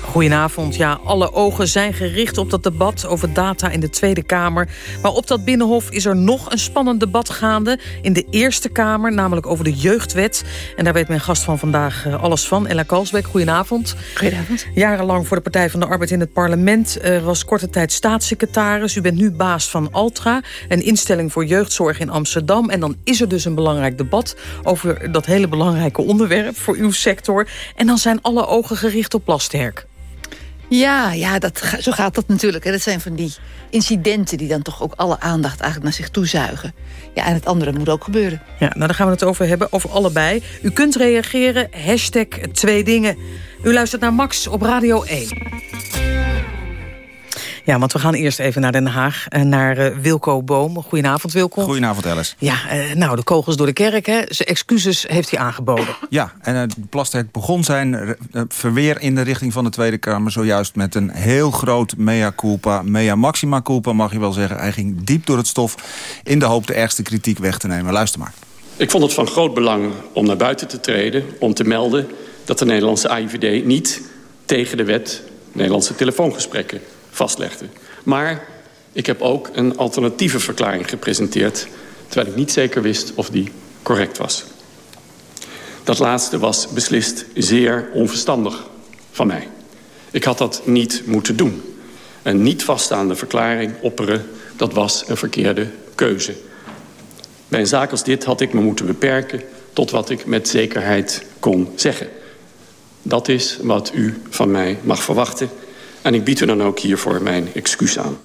Goedenavond. Ja, alle ogen zijn gericht op dat debat over data in de Tweede Kamer. Maar op dat Binnenhof is er nog een spannend debat gaande... in de Eerste Kamer, namelijk over de jeugdwet. En daar weet mijn gast van vandaag uh, alles van. Ella Kalsbeek, goedenavond. Goedenavond. Jarenlang voor de Partij van de Arbeid in het parlement. Uh, was korte tijd staatssecretaris. U bent nu baas van Altra, een instelling voor jeugdzorg in Amsterdam. En dan is er dus een belangrijk debat... over dat hele belangrijke onderwerp voor uw sector. En dan zijn alle ogen gericht op Plasterk. Ja, ja dat, zo gaat dat natuurlijk. Dat zijn van die incidenten die dan toch ook alle aandacht eigenlijk naar zich toezuigen. Ja, en het andere moet ook gebeuren. Ja, nou daar gaan we het over hebben, over allebei. U kunt reageren, hashtag twee dingen. U luistert naar Max op Radio 1. Ja, want we gaan eerst even naar Den Haag, en naar uh, Wilco Boom. Goedenavond, Wilco. Goedenavond, Alice. Ja, uh, nou, de kogels door de kerk, hè. Zijn excuses heeft hij aangeboden. Ja, en uh, Plasterk begon zijn verweer in de richting van de Tweede Kamer... zojuist met een heel groot mea culpa, mea maxima culpa, mag je wel zeggen. Hij ging diep door het stof in de hoop de ergste kritiek weg te nemen. Luister maar. Ik vond het van groot belang om naar buiten te treden... om te melden dat de Nederlandse AIVD niet tegen de wet... Nederlandse telefoongesprekken vastlegde. Maar ik heb ook een alternatieve verklaring gepresenteerd... terwijl ik niet zeker wist of die correct was. Dat laatste was beslist zeer onverstandig van mij. Ik had dat niet moeten doen. Een niet vaststaande verklaring opperen, dat was een verkeerde keuze. Bij een zaak als dit had ik me moeten beperken... tot wat ik met zekerheid kon zeggen. Dat is wat u van mij mag verwachten... En ik bied u dan ook hiervoor mijn excuus aan.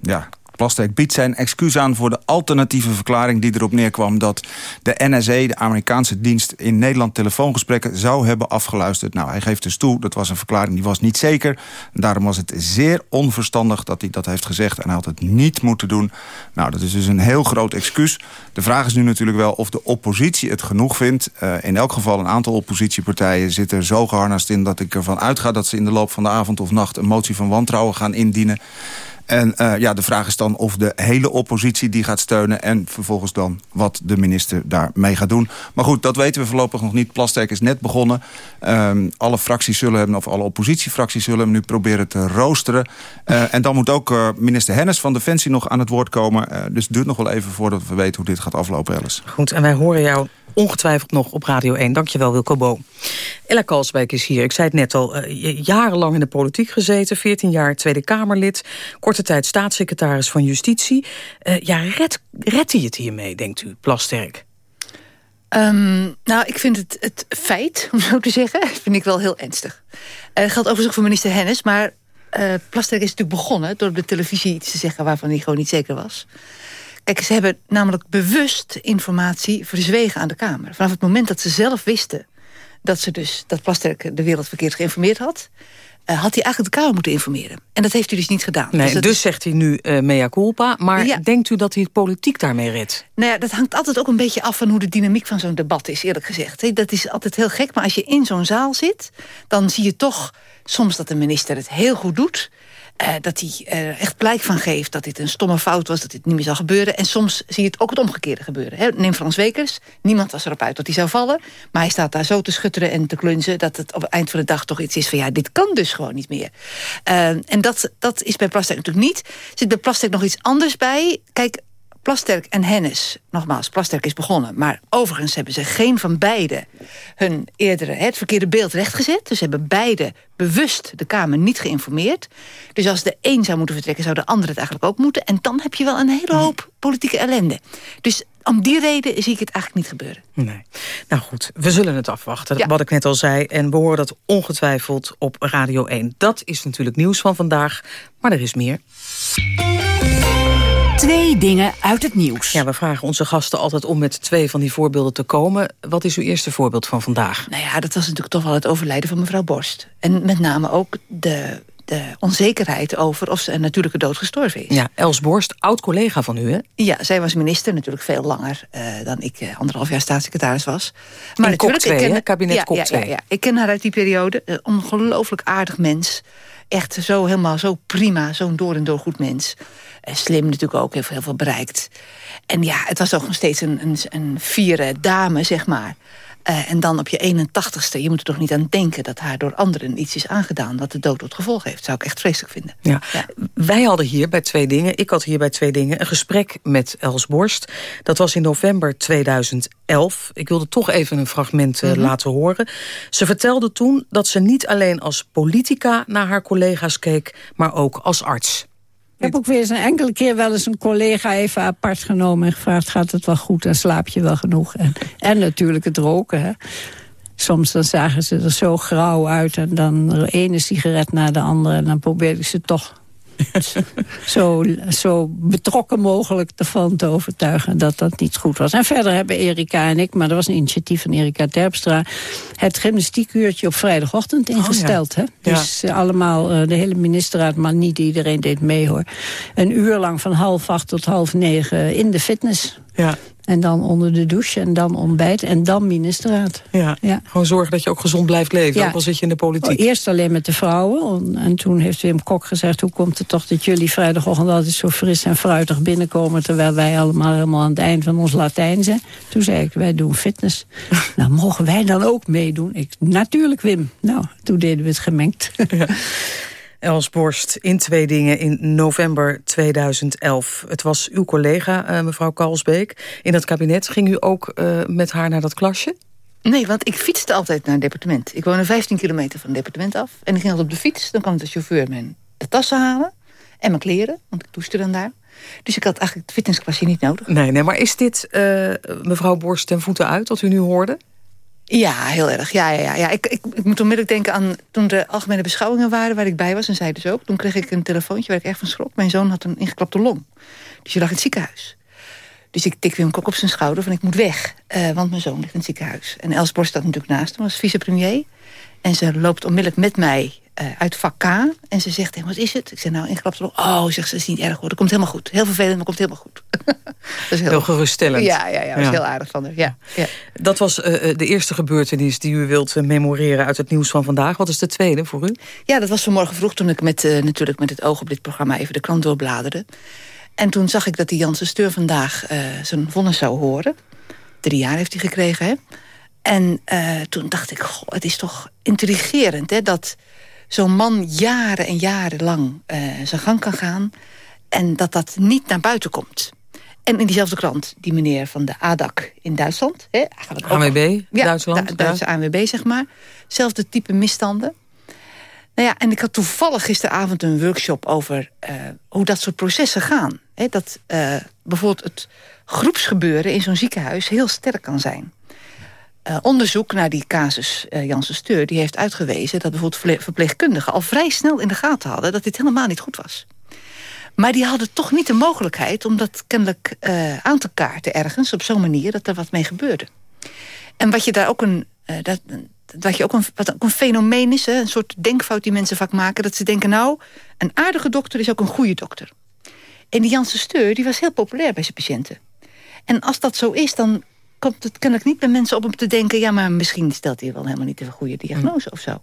Ja, Plasterk biedt zijn excuus aan voor de alternatieve verklaring die erop neerkwam dat de NSA, de Amerikaanse dienst, in Nederland telefoongesprekken zou hebben afgeluisterd. Nou, hij geeft dus toe, dat was een verklaring die was niet zeker. Daarom was het zeer onverstandig dat hij dat heeft gezegd en hij had het niet moeten doen. Nou, dat is dus een heel groot excuus. De vraag is nu natuurlijk wel of de oppositie het genoeg vindt. Uh, in elk geval een aantal oppositiepartijen zitten er zo geharnast in dat ik ervan uitga dat ze in de loop van de avond of nacht een motie van wantrouwen gaan indienen. En uh, ja, de vraag is dan of de hele oppositie die gaat steunen... en vervolgens dan wat de minister daarmee gaat doen. Maar goed, dat weten we voorlopig nog niet. Plasterk is net begonnen. Um, alle fracties zullen hem, of alle oppositiefracties zullen hem nu proberen te roosteren. Uh, en dan moet ook uh, minister Hennis van Defensie nog aan het woord komen. dus het duurt nog wel even voordat we weten hoe dit gaat aflopen, Alice. Goed, en wij horen jou ongetwijfeld nog op Radio 1. Dankjewel, Wilco Bo. Ella Kalsbeek is hier. Ik zei het net al, jarenlang in de politiek gezeten. 14 jaar Tweede Kamerlid. Korte tijd staatssecretaris van Justitie. Uh, ja, red, redt hij het hiermee, denkt u, Plasterk? Um, nou, ik vind het, het feit, [LAUGHS] om zo te zeggen, [LAUGHS] vind ik wel heel ernstig. Uh, geldt overigens voor minister Hennis, maar uh, Plasterk is natuurlijk begonnen... door op de televisie iets te zeggen waarvan hij gewoon niet zeker was. Kijk, ze hebben namelijk bewust informatie verzwegen aan de Kamer. Vanaf het moment dat ze zelf wisten dat ze dus dat Plasterk de wereld verkeerd geïnformeerd had... Uh, had hij eigenlijk de Kamer moeten informeren. En dat heeft hij dus niet gedaan. Nee, dus, dus zegt hij nu uh, mea culpa. Maar ja. denkt u dat hij het politiek daarmee redt? Nou ja, dat hangt altijd ook een beetje af van hoe de dynamiek van zo'n debat is, eerlijk gezegd. Dat is altijd heel gek, maar als je in zo'n zaal zit... dan zie je toch soms dat de minister het heel goed doet... Uh, dat hij er echt blijk van geeft dat dit een stomme fout was... dat dit niet meer zal gebeuren. En soms zie je het ook het omgekeerde gebeuren. Hè? Neem Frans Wekers. Niemand was erop uit dat hij zou vallen. Maar hij staat daar zo te schutteren en te klunzen... dat het op het eind van de dag toch iets is van... ja, dit kan dus gewoon niet meer. Uh, en dat, dat is bij Plastic natuurlijk niet. Zit bij Plastic nog iets anders bij? Kijk, Plasterk en Hennis, nogmaals, Plasterk is begonnen... maar overigens hebben ze geen van beide hun eerdere, het verkeerde beeld rechtgezet. Dus ze hebben beide bewust de Kamer niet geïnformeerd. Dus als de een zou moeten vertrekken, zou de ander het eigenlijk ook moeten. En dan heb je wel een hele hoop politieke ellende. Dus om die reden zie ik het eigenlijk niet gebeuren. Nee. Nou goed, we zullen het afwachten, ja. wat ik net al zei. En we horen dat ongetwijfeld op Radio 1. Dat is natuurlijk nieuws van vandaag, maar er is meer. Twee dingen uit het nieuws. Ja, we vragen onze gasten altijd om met twee van die voorbeelden te komen. Wat is uw eerste voorbeeld van vandaag? Nou ja, dat was natuurlijk toch wel het overlijden van mevrouw Borst. En met name ook de, de onzekerheid over of ze een natuurlijke dood gestorven is. Ja, Els Borst, oud-collega van u, hè? Ja, zij was minister natuurlijk veel langer uh, dan ik uh, anderhalf jaar staatssecretaris was. Maar In Kok 2, ken, kabinet ja, Kok ja, 2. Ja, ja, ik ken haar uit die periode. Een ongelooflijk aardig mens. Echt zo helemaal zo prima, zo'n door en door goed mens. Uh, slim natuurlijk ook, veel, heel veel bereikt. En ja, het was ook nog steeds een, een, een vierde dame, zeg maar. Uh, en dan op je 81ste, je moet er toch niet aan denken... dat haar door anderen iets is aangedaan wat de dood tot gevolg heeft. Zou ik echt vreselijk vinden. Ja. ja. Wij hadden hier bij Twee Dingen, ik had hier bij Twee Dingen... een gesprek met Els Borst. Dat was in november 2011. Ik wilde toch even een fragment uh, mm -hmm. laten horen. Ze vertelde toen dat ze niet alleen als politica naar haar collega's keek... maar ook als arts. Heb ook weer eens een enkele keer wel eens een collega even apart genomen... en gevraagd, gaat het wel goed en slaap je wel genoeg? En, en natuurlijk het roken, hè. Soms dan zagen ze er zo grauw uit... en dan de ene sigaret na de andere... en dan probeerde ik ze toch zo, zo betrokken mogelijk ervan te overtuigen dat dat niet goed was. En verder hebben Erika en ik, maar dat was een initiatief van Erika Terpstra... het gymnastiekuurtje op vrijdagochtend ingesteld. Oh ja. Hè? Dus ja. allemaal, uh, de hele ministerraad, maar niet iedereen deed mee hoor. Een uur lang van half acht tot half negen in de fitness. Ja. En dan onder de douche en dan ontbijt en dan ministerraad. Ja, ja. gewoon zorgen dat je ook gezond blijft leven, ja. ook al zit je in de politiek. Oh, eerst alleen met de vrouwen. En toen heeft Wim Kok gezegd... hoe komt het toch dat jullie vrijdagochtend altijd zo fris en fruitig binnenkomen... terwijl wij allemaal helemaal aan het eind van ons Latijn zijn. Toen zei ik, wij doen fitness. [LAUGHS] nou, mogen wij dan ook meedoen? Ik, natuurlijk, Wim. Nou, toen deden we het gemengd. Ja. [LAUGHS] Els Borst in twee dingen in november 2011. Het was uw collega, uh, mevrouw Kalsbeek, in het kabinet. Ging u ook uh, met haar naar dat klasje? Nee, want ik fietste altijd naar het departement. Ik woonde 15 kilometer van het departement af. En ik ging altijd op de fiets. Dan kwam de chauffeur mijn de tassen halen. En mijn kleren, want ik douchte dan daar. Dus ik had eigenlijk het fitnessklasje niet nodig. Nee, nee maar is dit uh, mevrouw Borst ten voeten uit, wat u nu hoorde? Ja, heel erg. Ja, ja, ja. ja. Ik, ik, ik moet onmiddellijk denken aan toen de algemene beschouwingen waren... waar ik bij was, en zij dus ook. Toen kreeg ik een telefoontje waar ik echt van schrok. Mijn zoon had een ingeklapte long. Dus je lag in het ziekenhuis. Dus ik tik weer een kok op zijn schouder van ik moet weg. Uh, want mijn zoon ligt in het ziekenhuis. En Els Borst staat natuurlijk naast hem als vicepremier. En ze loopt onmiddellijk met mij uh, uit vak K. En ze zegt, hey, wat is het? Ik zeg, nou, ingeklapt erop. Oh, zegt ze, is niet erg hoor. Dat komt helemaal goed. Heel vervelend, maar komt helemaal goed. [LAUGHS] dat is heel, heel geruststellend. Ja, ja, ja, dat is heel aardig van haar. Ja, ja. Dat was uh, de eerste gebeurtenis die u wilt memoreren uit het nieuws van vandaag. Wat is de tweede voor u? Ja, dat was vanmorgen vroeg toen ik met, uh, natuurlijk met het oog op dit programma even de krant doorbladerde. En toen zag ik dat die Janssen Steur vandaag zijn vonnis zou horen. Drie jaar heeft hij gekregen, hè? En toen dacht ik, goh, het is toch intrigerend, hè, dat zo'n man jaren en jaren lang uh, zijn gang kan gaan... en dat dat niet naar buiten komt. En in diezelfde krant, die meneer van de ADAC in Duitsland. Hè, ANWB, ja, Duitsland. Duitse ja. ANWB, zeg maar. Zelfde type misstanden. Nou ja, en ik had toevallig gisteravond een workshop over uh, hoe dat soort processen gaan. Hè, dat bijvoorbeeld het groepsgebeuren in zo'n ziekenhuis heel sterk kan zijn. Uh, onderzoek naar die casus uh, Janssen Steur... die heeft uitgewezen dat bijvoorbeeld verpleegkundigen... al vrij snel in de gaten hadden dat dit helemaal niet goed was. Maar die hadden toch niet de mogelijkheid om dat kennelijk uh, aan te kaarten ergens... op zo'n manier dat er wat mee gebeurde. En wat je daar ook een... dat, je ook een, wat ook een fenomeen is, een soort denkfout die mensen vaak maken... dat ze denken, nou, een aardige dokter is ook een goede dokter. En die Janssen Steur die was heel populair bij zijn patiënten. En als dat zo is, dan komt het kennelijk niet bij mensen op om te denken... ja, maar misschien stelt hij wel helemaal niet een goede diagnose of zo.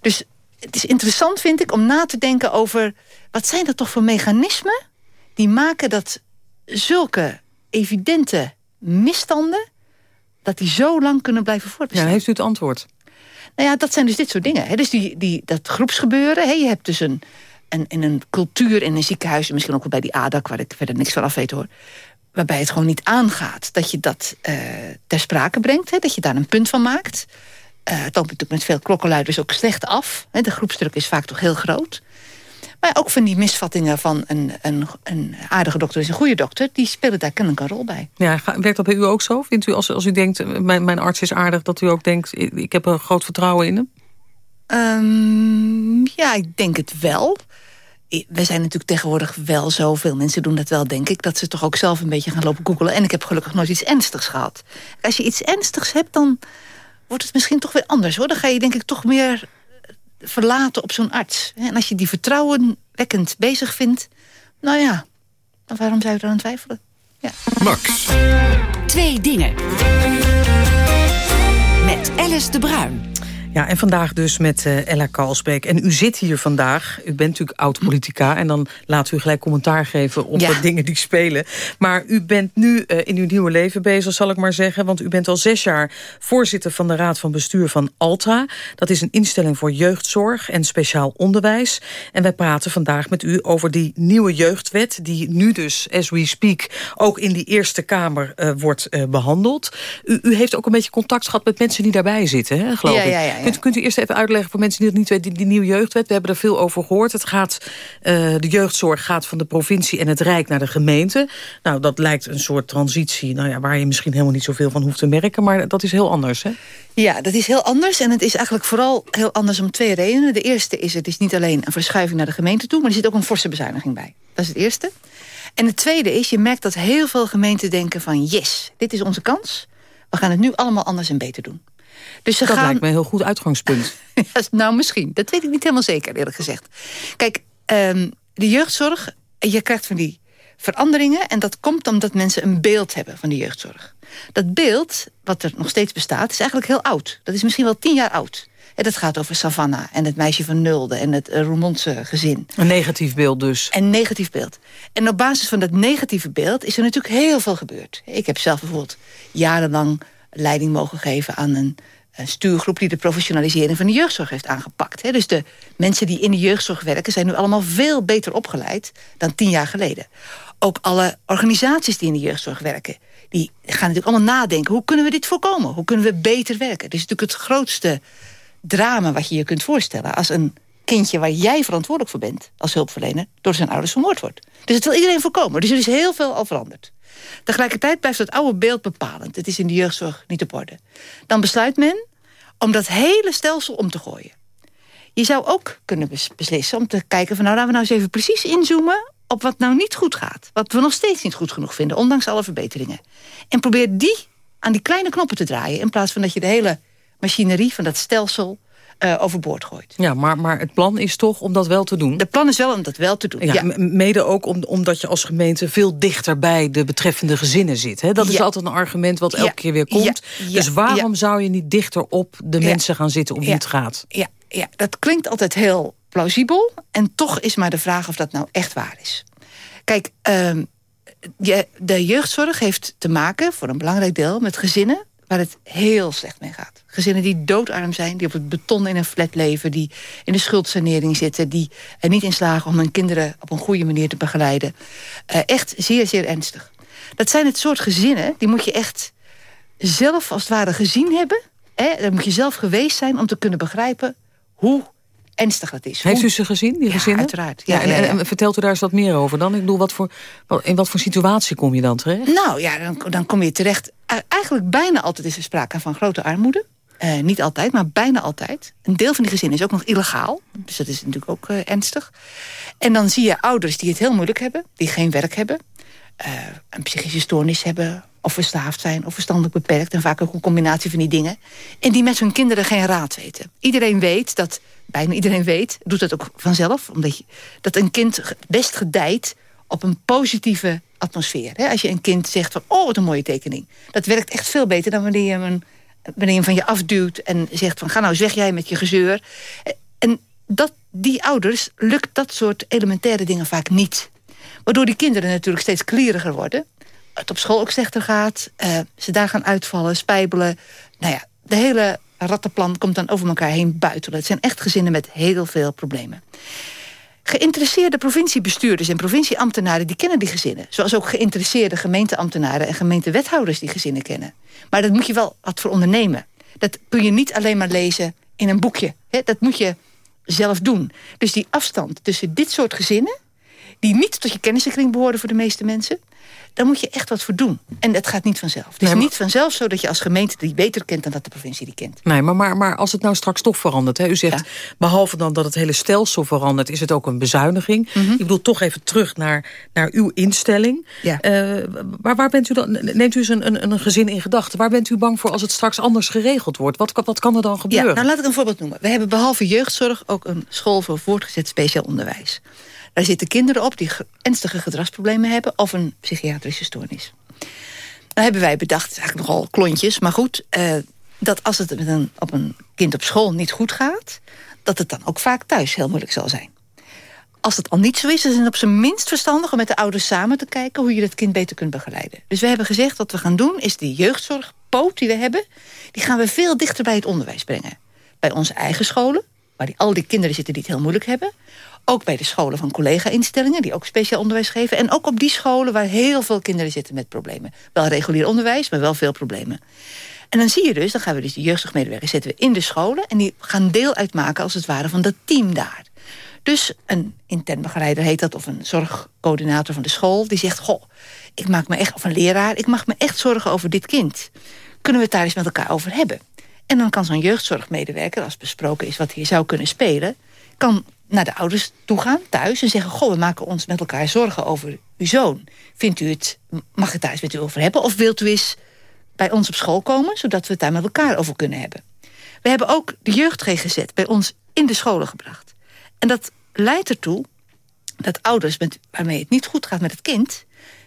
Dus het is interessant, vind ik, om na te denken over... wat zijn er toch voor mechanismen die maken dat zulke evidente misstanden... dat die zo lang kunnen blijven voortbestaan. Ja, heeft u het antwoord? Nou ja, dat zijn dus dit soort dingen. Hè? Dus die, die, dat groepsgebeuren. Hè? Je hebt dus een, een, in een cultuur in een ziekenhuis... misschien ook wel bij die ADAC, waar ik verder niks van af weet hoor waarbij het gewoon niet aangaat. Dat je dat uh, ter sprake brengt, hè, dat je daar een punt van maakt. Uh, het loopt natuurlijk met veel klokkenluiders ook slecht af. Hè, de groepsdruk is vaak toch heel groot. Maar ook van die misvattingen van een, een, een aardige dokter is een goede dokter... die spelen daar kennelijk een rol bij. Ja, werkt dat bij u ook zo? Vindt u als, als u denkt, eh, mijn, mijn arts is aardig... dat u ook denkt, ik heb een groot vertrouwen in hem? Um, ja, ik denk het wel we zijn natuurlijk tegenwoordig wel zo, veel mensen doen dat wel, denk ik... dat ze toch ook zelf een beetje gaan lopen googelen. En ik heb gelukkig nooit iets ernstigs gehad. Als je iets ernstigs hebt, dan wordt het misschien toch weer anders. hoor. Dan ga je denk ik toch meer verlaten op zo'n arts. En als je die vertrouwenwekkend bezig vindt... nou ja, dan waarom zou je er aan twijfelen? Ja. Max. Twee dingen. Met Alice de Bruin. Ja, en vandaag dus met uh, Ella Kalsbeek. En u zit hier vandaag, u bent natuurlijk oud-politica... en dan laat u gelijk commentaar geven op de dingen die spelen. Maar u bent nu uh, in uw nieuwe leven bezig, zal ik maar zeggen... want u bent al zes jaar voorzitter van de Raad van Bestuur van ALTA. Dat is een instelling voor jeugdzorg en speciaal onderwijs. En wij praten vandaag met u over die nieuwe jeugdwet... die nu dus, as we speak, ook in die Eerste Kamer uh, wordt behandeld. U, u, heeft ook een beetje contact gehad met mensen die daarbij zitten, hè, geloof ja, ik. Ja, ja. Kunt, kunt, u eerst even uitleggen voor mensen die het niet weten... die, die nieuwe jeugdwet, we hebben er veel over gehoord. Het gaat, uh, de jeugdzorg gaat van de provincie en het Rijk naar de gemeente. Nou, dat lijkt een soort transitie nou ja, waar je misschien helemaal niet zoveel van hoeft te merken. Maar dat is heel anders, hè? Ja, dat is heel anders. En het is eigenlijk vooral heel anders om twee redenen. De eerste is, het is niet alleen een verschuiving naar de gemeente toe... maar er zit ook een forse bezuiniging bij. Dat is het eerste. En het tweede is, je merkt dat heel veel gemeenten denken van... yes, dit is onze kans. We gaan het nu allemaal anders en beter doen. Dus ze dat gaan... lijkt me een heel goed uitgangspunt. [LAUGHS] ja, nou, misschien. Dat weet ik niet helemaal zeker, eerlijk gezegd. Kijk, um, de jeugdzorg, je krijgt van die veranderingen... en dat komt omdat mensen een beeld hebben van de jeugdzorg. Dat beeld, wat er nog steeds bestaat, is eigenlijk heel oud. Dat is misschien wel tien jaar oud. En dat gaat over Savannah en het meisje van Nulde en het uh, Roermondse gezin. Een negatief beeld dus. Een negatief beeld. En op basis van dat negatieve beeld is er natuurlijk heel veel gebeurd. Ik heb zelf bijvoorbeeld jarenlang leiding mogen geven aan een stuurgroep die de professionalisering van de jeugdzorg heeft aangepakt. Dus de mensen die in de jeugdzorg werken... zijn nu allemaal veel beter opgeleid dan tien jaar geleden. Ook alle organisaties die in de jeugdzorg werken... die gaan natuurlijk allemaal nadenken... hoe kunnen we dit voorkomen? Hoe kunnen we beter werken? Het is natuurlijk het grootste drama wat je je kunt voorstellen... als een kindje waar jij verantwoordelijk voor bent als hulpverlener... door zijn ouders vermoord wordt. Dus het wil iedereen voorkomen. Dus er is heel veel al veranderd. Tegelijkertijd blijft het oude beeld bepalend. Het is in de jeugdzorg niet op orde. Dan besluit men om dat hele stelsel om te gooien. Je zou ook kunnen beslissen om te kijken van... nou, laten we nou eens even precies inzoomen op wat nou niet goed gaat. Wat we nog steeds niet goed genoeg vinden, ondanks alle verbeteringen. En probeer die aan die kleine knoppen te draaien... in plaats van dat je de hele machinerie van dat stelsel uh, overboord gooit. Ja, maar, maar het plan is toch om dat wel te doen? De plan is wel om dat wel te doen, ja. ja. Mede ook om, omdat je als gemeente veel dichter bij de betreffende gezinnen zit. Hè? Dat is altijd een argument wat elke keer weer komt. dus waarom zou je niet dichter op de mensen gaan zitten om wie het gaat? Ja, ja, dat klinkt altijd heel plausibel. En toch is maar de vraag of dat nou echt waar is. Kijk, uh, de jeugdzorg heeft te maken, voor een belangrijk deel... met gezinnen waar het heel slecht mee gaat. Gezinnen die doodarm zijn, die op het beton in een flat leven... die in de schuldsanering zitten... die er niet in slagen om hun kinderen op een goede manier te begeleiden. Uh, echt zeer, zeer ernstig. Dat zijn het soort gezinnen, die moet je echt zelf als het ware gezien hebben. Hè? Moet je zelf geweest zijn om te kunnen begrijpen... hoe ernstig dat is. Heeft u ze gezien, die gezinnen? uiteraard. Ja, en, en, vertelt u daar eens wat meer over dan? Ik bedoel, wat voor, in wat voor situatie kom je dan terecht? Nou ja, dan, dan kom je terecht... Eigenlijk bijna altijd is er sprake van grote armoede. Uh, niet altijd, maar bijna altijd. Een deel van die gezinnen is ook nog illegaal. Dus dat is natuurlijk ook uh, ernstig. En dan zie je ouders die het heel moeilijk hebben. Die geen werk hebben. Uh, een psychische stoornis hebben. Of verslaafd zijn. Of verstandelijk beperkt. En vaak ook een combinatie van die dingen. En die met hun kinderen geen raad weten. Iedereen weet dat bijna iedereen weet, doet dat ook vanzelf. Omdat je, dat een kind best gedijt op een positieve atmosfeer. Hè? Als je een kind zegt van, oh, wat een mooie tekening. Dat werkt echt veel beter dan wanneer je hem, wanneer je hem van je afduwt... en zegt van, ga nou zeg jij met je gezeur. En dat, die ouders lukt dat soort elementaire dingen vaak niet. Waardoor die kinderen natuurlijk steeds klieriger worden. Het op school ook slechter gaat. Uh, ze daar gaan uitvallen, spijbelen. Nou ja, de hele rattenplan komt dan over elkaar heen buitelen. Het zijn echt gezinnen met heel veel problemen. Geïnteresseerde provinciebestuurders en provincieambtenaren... die kennen die gezinnen. Zoals ook geïnteresseerde gemeenteambtenaren... en gemeentewethouders die gezinnen kennen. Maar dat moet je wel wat voor ondernemen. Dat kun je niet alleen maar lezen in een boekje. Dat moet je zelf doen. Dus die afstand tussen dit soort gezinnen... die niet tot je kennissenkring behoren voor de meeste mensen... Daar moet je echt wat voor doen. En het gaat niet vanzelf. Het is niet vanzelf zo dat je als gemeente die beter kent... dan dat de provincie die kent. Nee, maar, maar, maar als het nou straks toch verandert. Hè? U zegt, behalve dan dat het hele stelsel verandert... is het ook een bezuiniging. Mhm. Ik bedoel, toch even terug naar, naar uw instelling. Ja. Uh, waar, waar bent u dan, neemt u eens een, een, een gezin in gedachten? Waar bent u bang voor als het straks anders geregeld wordt? Wat, wat kan er dan gebeuren? Ja, nou laat ik een voorbeeld noemen. We hebben behalve jeugdzorg ook een school voor voortgezet speciaal onderwijs. Daar zitten kinderen op die ernstige gedragsproblemen hebben... of een psychiatrische stoornis. Dan hebben wij bedacht, eigenlijk nogal klontjes... maar goed, uh, dat als het met een, op een kind op school niet goed gaat... dat het dan ook vaak thuis heel moeilijk zal zijn. Als het al niet zo is, is het op zijn minst verstandig... om met de ouders samen te kijken hoe je dat kind beter kunt begeleiden. Dus we hebben gezegd, wat we gaan doen, is die jeugdzorgpoot die we hebben... die gaan we veel dichter bij het onderwijs brengen. Bij onze eigen scholen, waar die, al die kinderen zitten die het heel moeilijk hebben... Ook bij de scholen van collega-instellingen, die ook speciaal onderwijs geven. En ook op die scholen waar heel veel kinderen zitten met problemen. Wel regulier onderwijs, maar wel veel problemen. En dan zie je dus, dan gaan we dus de jeugdzorgmedewerkers zetten we in de scholen... en die gaan deel uitmaken als het ware van dat team daar. Dus een intern begeleider heet dat, of een zorgcoördinator van de school... die zegt, goh, ik maak me echt, of een leraar... ik mag me echt zorgen over dit kind. Kunnen we het daar eens met elkaar over hebben? En dan kan zo'n jeugdzorgmedewerker, als besproken is wat hier zou kunnen spelen... kan naar de ouders toe gaan, thuis, en zeggen... goh, we maken ons met elkaar zorgen over uw zoon. Vindt u het, mag het eens met u over hebben? Of wilt u eens bij ons op school komen... zodat we het daar met elkaar over kunnen hebben? We hebben ook de jeugd GGZ bij ons in de scholen gebracht. En dat leidt ertoe dat ouders met, waarmee het niet goed gaat met het kind...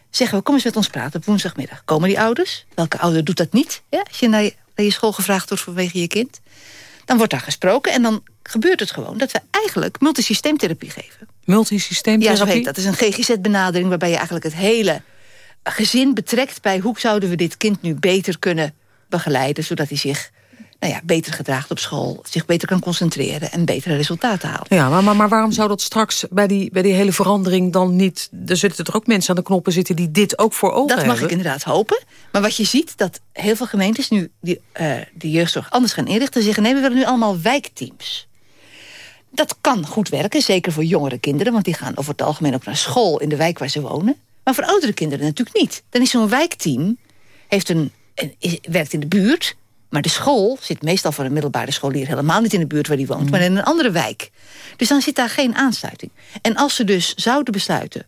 zeggen we, kom eens met ons praten op woensdagmiddag. Komen die ouders? Welke ouder doet dat niet? Ja, als je naar je, naar je school gevraagd wordt vanwege je kind... Dan wordt daar gesproken en dan gebeurt het gewoon... dat we eigenlijk multisysteemtherapie geven. Multisysteemtherapie? Ja, zo heet dat. is een GGZ-benadering waarbij je eigenlijk het hele gezin betrekt... bij hoe zouden we dit kind nu beter kunnen begeleiden... zodat hij zich nou ja, beter gedraagt op school, zich beter kan concentreren en betere resultaten haalt. Ja, maar, maar, maar waarom zou dat straks bij die, bij die hele verandering dan niet... er zitten er ook mensen aan de knoppen zitten die dit ook voor ogen hebben? Dat mag ik inderdaad hopen. Maar wat je ziet, dat heel veel gemeentes nu die, uh, die jeugdzorg anders gaan inrichten... zeggen nee, we willen nu allemaal wijkteams. Dat kan goed werken, zeker voor jongere kinderen... want die gaan over het algemeen ook naar school in de wijk waar ze wonen. Maar voor oudere kinderen natuurlijk niet. Dan is zo'n wijkteam, heeft een, een, werkt in de buurt maar de school zit meestal voor een middelbare scholier... helemaal niet in de buurt waar hij woont, maar in een andere wijk. Dus dan zit daar geen aansluiting. En als ze dus zouden besluiten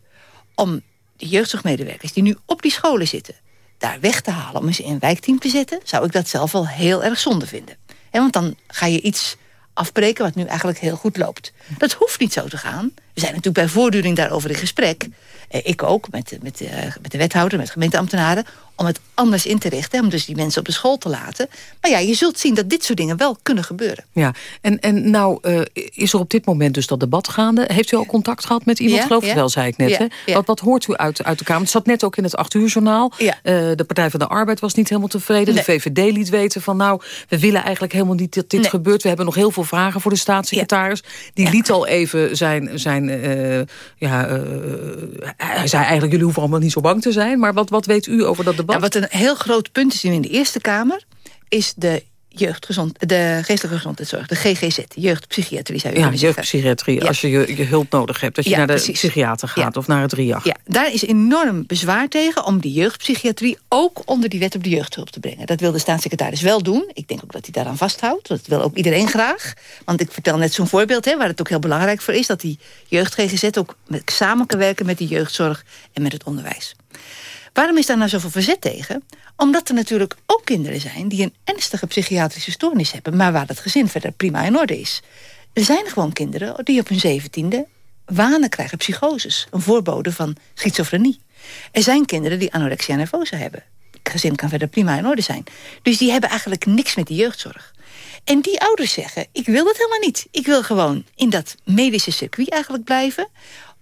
om de jeugdzorgmedewerkers... die nu op die scholen zitten, daar weg te halen... om ze in een wijkteam te zetten... zou ik dat zelf wel heel erg zonde vinden. want dan ga je iets afbreken... wat nu eigenlijk heel goed loopt. Dat hoeft niet zo te gaan. We zijn natuurlijk bij voortduring daarover in gesprek. Eh, ik ook, met, met, eh, met de wethouder, met gemeenteambtenaren... om het anders in te richten, om dus die mensen op de school te laten. Maar ja, je zult zien dat dit soort dingen wel kunnen gebeuren. Ja, en, en nou eh, is er op dit moment dus dat debat gaande. Heeft u al contact gehad met iemand? Ja, Geloof ik ja. wel, zei ik net. Ja, hè? Wat, wat hoort u uit, uit de Kamer? Het zat net ook in het 8 uur journaal. De Partij van de Arbeid was niet helemaal tevreden. Nee. De VVD liet weten van nou, we willen eigenlijk helemaal niet dat dit Nee. gebeurt. We hebben nog heel veel vragen voor de staatssecretaris. Die liet al even zijn... zijn eh, ja, eh, hij zei eigenlijk, jullie hoeven allemaal niet zo bang te zijn. Maar wat, wat weet u over dat debat? Nou, wat een heel groot punt is in de Eerste Kamer... is de, jeugdgezond, de geestelijke gezondheidszorg, de GGZ, jeugdpsychiatrie zou je ja, jeugdpsychiatrie. Ja. Als je, je je hulp nodig hebt. Dat je Ja, naar de precies. psychiater gaat of naar het RIAG. Ja, daar is enorm bezwaar tegen om die jeugdpsychiatrie ook onder die wet op de jeugdhulp te brengen. Dat wil de staatssecretaris wel doen. Ik denk ook dat hij daaraan vasthoudt. Dat wil ook iedereen graag. Want ik vertel net zo'n voorbeeld hè, waar het ook heel belangrijk voor is... dat die jeugd-GGZ ook met, samen kan werken met de jeugdzorg en met het onderwijs. Waarom is daar nou zoveel verzet tegen? Omdat er natuurlijk ook kinderen zijn die een ernstige psychiatrische stoornis hebben... maar waar het gezin verder prima in orde is. Er zijn gewoon kinderen die op hun zeventiende wanen krijgen, psychoses. Een voorbode van schizofrenie. Er zijn kinderen die anorexia nervosa hebben. Het gezin kan verder prima in orde zijn. Dus die hebben eigenlijk niks met de jeugdzorg. En die ouders zeggen, ik wil dat helemaal niet. Ik wil gewoon in dat medische circuit eigenlijk blijven.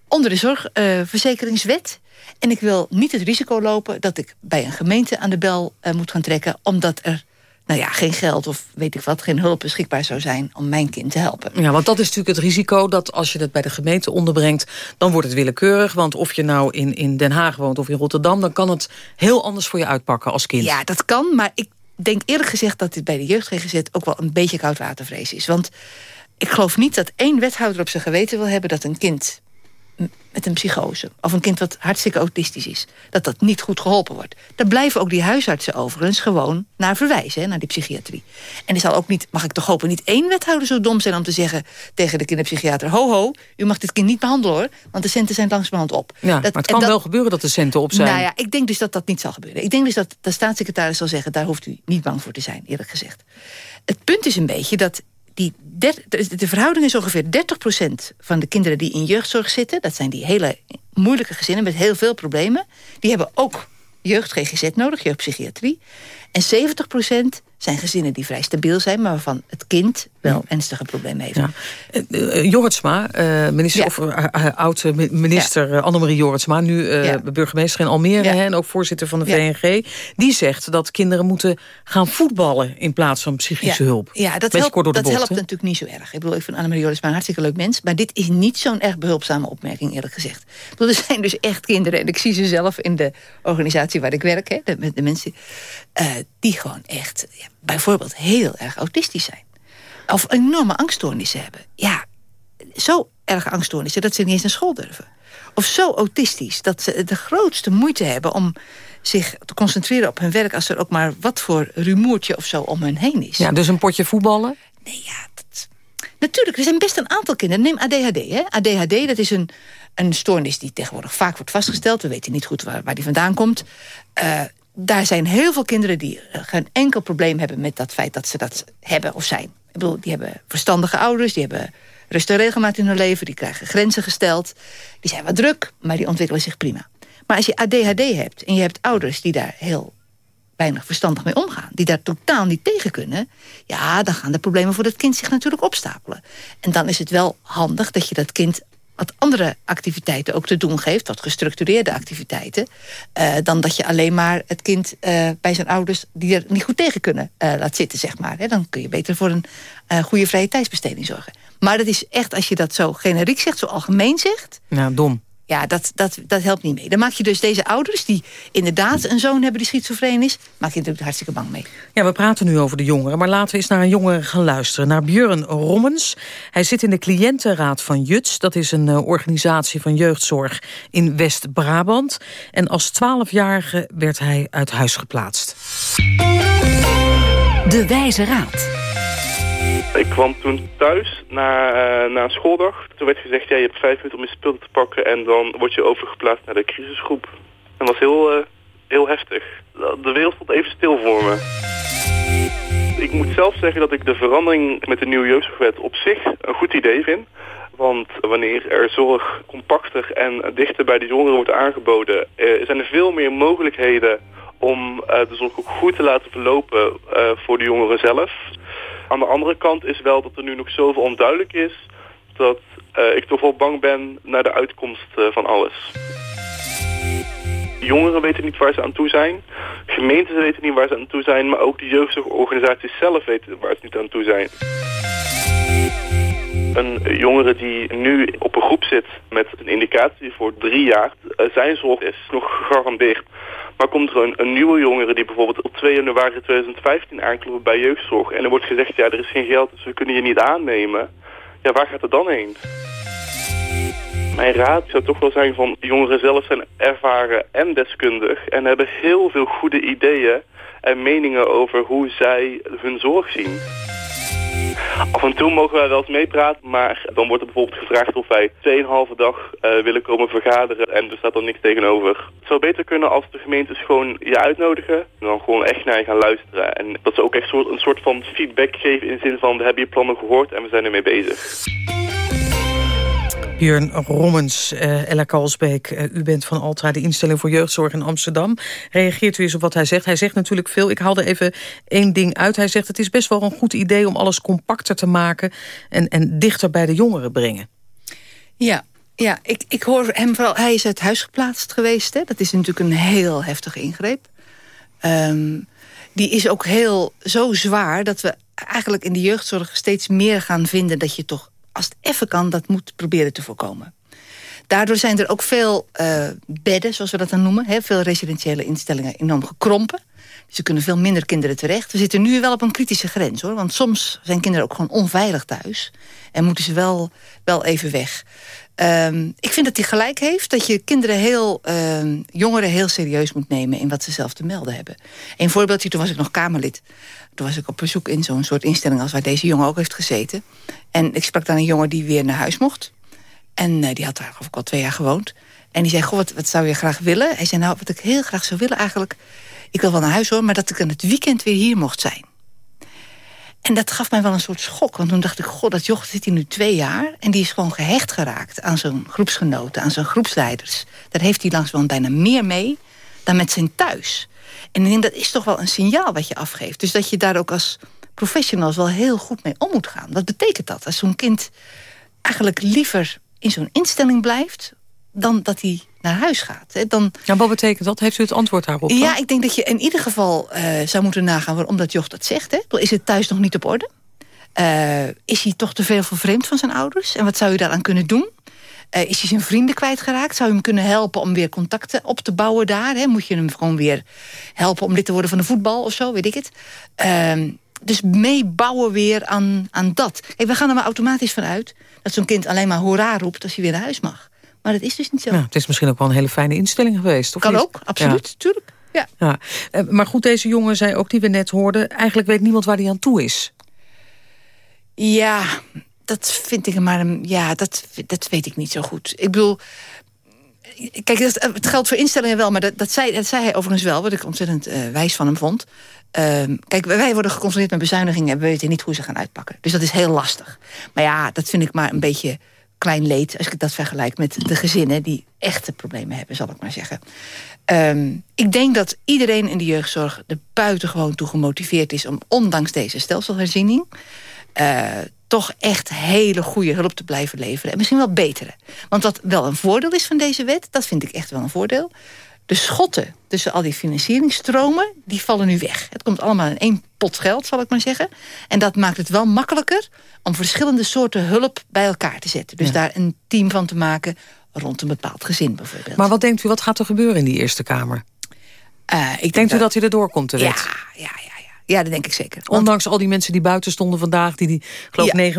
Onder de zorgverzekeringswet. En ik wil niet het risico lopen dat ik bij een gemeente aan de bel eh, moet gaan trekken. Omdat er nou ja, geen geld of weet ik wat, geen hulp beschikbaar zou zijn om mijn kind te helpen. Ja, want dat is natuurlijk het risico dat als je het bij de gemeente onderbrengt... dan wordt het willekeurig. Want of je nou in, in Den Haag woont of in Rotterdam... dan kan het heel anders voor je uitpakken als kind. Ja, dat kan, maar ik denk eerlijk gezegd... dat dit bij de jeugd GGZ ook wel een beetje koudwatervrees is. Want ik geloof niet dat één wethouder op zijn geweten wil hebben... dat een kind met een psychose, of een kind wat hartstikke autistisch is... dat dat niet goed geholpen wordt. Daar blijven ook die huisartsen overigens gewoon naar verwijzen... Hè, naar die psychiatrie. En er zal ook niet, mag ik toch hopen, niet één wethouder zo dom zijn... om te zeggen tegen de kinderpsychiater... ho ho, u mag dit kind niet behandelen hoor... want de centen zijn langzamerhand op. Ja, Dat- maar het kan dat- wel gebeuren dat de centen op zijn. nou ja, ik denk dus dat dat niet zal gebeuren. Ik denk dus dat de staatssecretaris zal zeggen... daar hoeft u niet bang voor te zijn, eerlijk gezegd. Het punt is een beetje dat die de de verhouding is ongeveer 30% van de kinderen die in jeugdzorg zitten... dat zijn die hele moeilijke gezinnen met heel veel problemen... die hebben ook jeugd-GGZ nodig, jeugdpsychiatrie. En 70% zijn gezinnen die vrij stabiel zijn... maar waarvan het kind wel ernstige problemen heeft. Ja. Eh, minister, Ja. of eh, oud-minister Annemarie Jorritsma... nu eh, burgemeester in Almere hè, en ook voorzitter van de. VNG... die zegt dat kinderen moeten gaan voetballen in plaats van psychische hulp. Ja, dat, helpt, dat bocht, helpt natuurlijk niet zo erg. Ik bedoel, ik vind Annemarie Joris maar een hartstikke leuk mens. Maar dit is niet zo'n erg behulpzame opmerking, eerlijk gezegd. Ik bedoel, er zijn dus echt kinderen, en ik zie ze zelf in de organisatie waar ik werk, hè, de, met de mensen, eh, die gewoon echt ja, bijvoorbeeld heel erg autistisch zijn. Of enorme angststoornissen hebben. Ja, zo erg angststoornissen dat ze niet eens naar school durven. Of zo autistisch dat ze de grootste moeite hebben om zich te concentreren op hun werk... als er ook maar wat voor rumoertje of zo om hen heen is. Ja, dus een potje voetballen? Natuurlijk, er zijn best een aantal kinderen. Neem ADHD. Hè? ADHD, dat is een, een stoornis die tegenwoordig vaak wordt vastgesteld. We weten niet goed waar, waar die vandaan komt. Eh, daar zijn heel veel kinderen die geen enkel probleem hebben... met dat feit dat ze dat hebben of zijn. Ik bedoel, die hebben verstandige ouders, die hebben rust en regelmaat in hun leven... die krijgen grenzen gesteld, die zijn wat druk, maar die ontwikkelen zich prima. Maar als je ADHD hebt en je hebt ouders die daar heel weinig verstandig mee omgaan... die daar totaal niet tegen kunnen... ja, dan gaan de problemen voor dat kind zich natuurlijk opstapelen. En dan is het wel handig dat je dat kind wat andere activiteiten ook te doen geeft... wat gestructureerde activiteiten... eh, dan dat je alleen maar het kind eh, bij zijn ouders... die er niet goed tegen kunnen, eh, laat zitten, zeg maar. Hè. Dan kun je beter voor een goede vrije tijdsbesteding zorgen. Maar dat is echt, als je dat zo generiek zegt, zo algemeen zegt... Nou, dom. Ja, dat, dat, dat helpt niet mee. Dan maak je dus deze ouders, die inderdaad een zoon hebben die schizofreen is... maak je natuurlijk hartstikke bang mee. Ja, we praten nu over de jongeren, maar laten we eens naar een jongere gaan luisteren. Naar Björn Rommens. Hij zit in de cliëntenraad van Juts. Dat is een eh, organisatie van jeugdzorg in West-Brabant. En als twaalfjarige werd hij uit huis geplaatst. De Wijze Raad. Ik kwam toen thuis na, eh, na een schooldag. Toen werd gezegd, ja, je hebt vijf minuten om je spullen te pakken en dan word je overgeplaatst naar de crisisgroep. Dat was heel, eh, heel heftig. De wereld stond even stil voor me. Ik moet zelf zeggen dat ik de verandering met de nieuwe jeugdzorgwet op zich een goed idee vind. Want wanneer er zorg compacter en dichter bij de jongeren wordt aangeboden... Eh, zijn er veel meer mogelijkheden om de zorg ook goed te laten verlopen voor de jongeren zelf. Aan de andere kant is wel dat er nu nog zoveel onduidelijk is... dat eh, ik toch wel bang ben naar de uitkomst eh, van alles. Jongeren weten niet waar ze aan toe zijn. Gemeenten weten niet waar ze aan toe zijn. Maar ook de jeugdzorgorganisaties zelf weten waar ze niet aan toe zijn. Een jongere die nu op een groep zit met een indicatie voor drie jaar, eh, zijn zorg is nog gegarandeerd. Maar komt er een, nieuwe jongere die bijvoorbeeld op 2 januari 2015 aanklopt bij jeugdzorg en er wordt gezegd, ja er is geen geld, dus we kunnen je niet aannemen. Ja, waar gaat het dan heen? Mijn raad zou toch wel zijn van jongeren zelf zijn ervaren en deskundig en hebben heel veel goede ideeën en meningen over hoe zij hun zorg zien. Af en toe mogen wij wel eens meepraten, maar dan wordt er bijvoorbeeld gevraagd of wij 2,5 dag eh, willen komen vergaderen en er staat dan niks tegenover. Het zou beter kunnen als de gemeentes gewoon je uitnodigen en dan gewoon echt naar je gaan luisteren. En dat ze ook echt een soort van feedback geven in de zin van we hebben je plannen gehoord en we zijn ermee bezig. Björn Rommens, uh, Ella Kalsbeek, uh, u bent van Altra, de instelling voor jeugdzorg in Amsterdam. Reageert u eens op wat hij zegt? Hij zegt natuurlijk veel. Ik haalde even één ding uit. Hij zegt het is best wel een goed idee om alles compacter te maken... en, en dichter bij de jongeren brengen. Ja, ja ik, ik hoor hem vooral... Hij is uit huis geplaatst geweest. Hè? Dat is natuurlijk een heel heftige ingreep. Um, die is ook heel zo zwaar dat we eigenlijk in de jeugdzorg steeds meer gaan vinden... dat je toch als het even kan, dat moet proberen te voorkomen. Daardoor zijn er ook veel uh, bedden, zoals we dat dan noemen. Veel residentiële instellingen enorm gekrompen. Dus er kunnen veel minder kinderen terecht. We zitten nu wel op een kritische grens, hoor. Want soms zijn kinderen ook gewoon onveilig thuis. En moeten ze wel, wel even weg. Um, ik vind dat hij gelijk heeft dat je kinderen heel, uh, jongeren heel serieus moet nemen... in wat ze zelf te melden hebben. Een voorbeeldje, toen was ik nog Kamerlid. Toen was ik op bezoek in zo'n soort instelling als waar deze jongen ook heeft gezeten. En ik sprak dan een jongen die weer naar huis mocht. En uh, die had daar geloof ik al twee jaar gewoond. En die zei, goh, wat, wat zou je graag willen? Hij zei, nou, wat ik heel graag zou willen eigenlijk... ik wil wel naar huis hoor, maar dat ik aan het weekend weer hier mocht zijn. En dat gaf mij wel een soort schok. Want toen dacht ik, god, dat joch zit hier nu twee jaar... en die is gewoon gehecht geraakt aan zijn groepsgenoten, aan zijn groepsleiders. Daar heeft hij langzaam bijna meer mee dan met zijn thuis. En ik denk, dat is toch wel een signaal wat je afgeeft. Dus dat je daar ook als professionals wel heel goed mee om moet gaan. Wat betekent dat? Als zo'n kind eigenlijk liever in zo'n instelling blijft... dan dat hij naar huis gaat. Dan... Ja, wat betekent dat? Heeft u het antwoord daarop? Ja, ik denk dat je in ieder geval uh, zou moeten nagaan... waarom dat Joch dat zegt. Hè? Is het thuis nog niet op orde? Uh, is hij toch te veel vervreemd van zijn ouders? En wat zou je daaraan kunnen doen? Uh, is hij zijn vrienden kwijtgeraakt? Zou je hem kunnen helpen om weer contacten op te bouwen daar? Hè? Moet je hem gewoon weer helpen om lid te worden van de voetbal of zo? Weet ik het. Uh, dus meebouwen weer aan, aan dat. Kijk, we gaan er maar automatisch van uit... dat zo'n kind alleen maar hoera roept als hij weer naar huis mag. Maar dat is dus niet zo. Ja, het is misschien ook wel een hele fijne instelling geweest. Of kan niet? ook, absoluut, ja. tuurlijk. Ja. Ja. Uh, maar goed, deze jongen zei ook die we net hoorden... eigenlijk weet niemand waar hij aan toe is. Ja, dat vind ik maar... Ja, dat, dat weet ik niet zo goed. Ik bedoel... Kijk, dat, het geldt voor instellingen wel, maar dat, dat, zei, dat zei hij overigens wel... wat ik ontzettend uh, wijs van hem vond. Uh, kijk, wij worden geconfronteerd met bezuinigingen... en we weten niet hoe ze gaan uitpakken. Dus dat is heel lastig. Maar ja, dat vind ik maar een beetje klein leed... als ik dat vergelijk met de gezinnen die echte problemen hebben, zal ik maar zeggen. Um, ik denk dat iedereen in de jeugdzorg er buitengewoon toe gemotiveerd is... om ondanks deze stelselherziening... Uh, toch echt hele goede hulp te blijven leveren. En misschien wel betere. Want wat wel een voordeel is van deze wet... dat vind ik echt wel een voordeel... de schotten tussen al die financieringstromen... die vallen nu weg. Het komt allemaal in één pot geld, zal ik maar zeggen. En dat maakt het wel makkelijker... om verschillende soorten hulp bij elkaar te zetten. Dus ja. daar een team van te maken rond een bepaald gezin bijvoorbeeld. Maar wat denkt u, wat gaat er gebeuren in die Eerste Kamer? Uh, ik denkt denk u dat hij erdoor komt, de wet? Ja, ja, ja. Ja, dat denk ik zeker. Want... Ondanks al die mensen die buiten stonden vandaag... die, die geloof ja.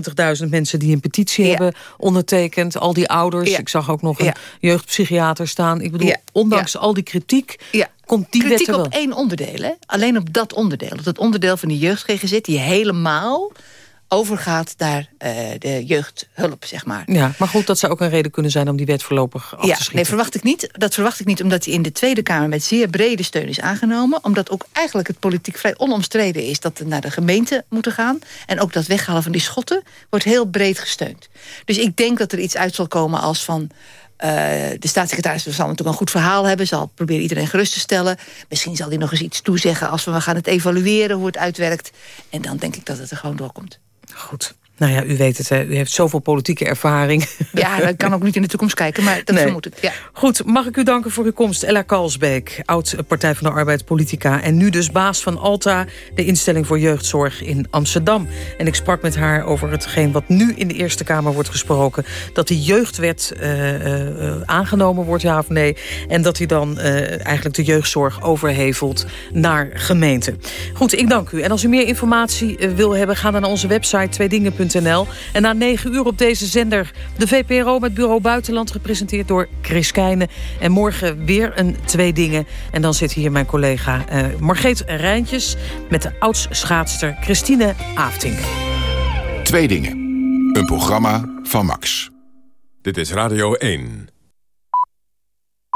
90.000 mensen die een petitie ja. hebben ondertekend. Al die ouders. Ja. Ik zag ook nog een jeugdpsychiater staan. Ik bedoel, ondanks al die kritiek... komt die kritiek wet op één onderdeel. Hè? Alleen op dat onderdeel. Op dat onderdeel van die jeugd-GGZ... die helemaal overgaat naar uh, de jeugdhulp, zeg maar. Ja, maar goed, dat zou ook een reden kunnen zijn om die wet voorlopig af ja, te schieten. Nee, verwacht ik niet. Dat verwacht ik niet, omdat die in de Tweede Kamer met zeer brede steun is aangenomen. Omdat ook eigenlijk het politiek vrij onomstreden is dat we naar de gemeente moeten gaan. En ook dat weghalen van die schotten wordt heel breed gesteund. Dus ik denk dat er iets uit zal komen als van... Uh, de staatssecretaris zal natuurlijk een goed verhaal hebben. Zal proberen iedereen gerust te stellen. Misschien zal hij nog eens iets toezeggen als we, we gaan het evalueren hoe het uitwerkt. En dan denk ik dat het er gewoon doorkomt. Goed. Nou ja, u weet het, hè. u heeft zoveel politieke ervaring. [LAUGHS] Ja, dat kan ook niet in de toekomst kijken, maar dat Nee. vermoed ik. Ja. Goed, mag ik u danken voor uw komst. Ella Kalsbeek, oud Partij van de Arbeid politica... en nu dus baas van Alta, de instelling voor jeugdzorg in Amsterdam. En ik sprak met haar over hetgeen wat nu in de Eerste Kamer wordt gesproken... dat die jeugdwet eh, eh, aangenomen wordt, ja of nee... en dat hij dan eh, eigenlijk de jeugdzorg overhevelt naar gemeenten. Goed, ik dank u. En als u meer informatie wil hebben, ga dan naar onze website En na negen uur op deze zender de VPRO met Bureau Buitenland... gepresenteerd door Chris Keijnen. En morgen weer een Twee Dingen. En dan zit hier mijn collega eh Margreet Rijntjes... met de oudsschaatster Christine Aftink. Twee dingen. Een programma van Max. Dit is Radio 1.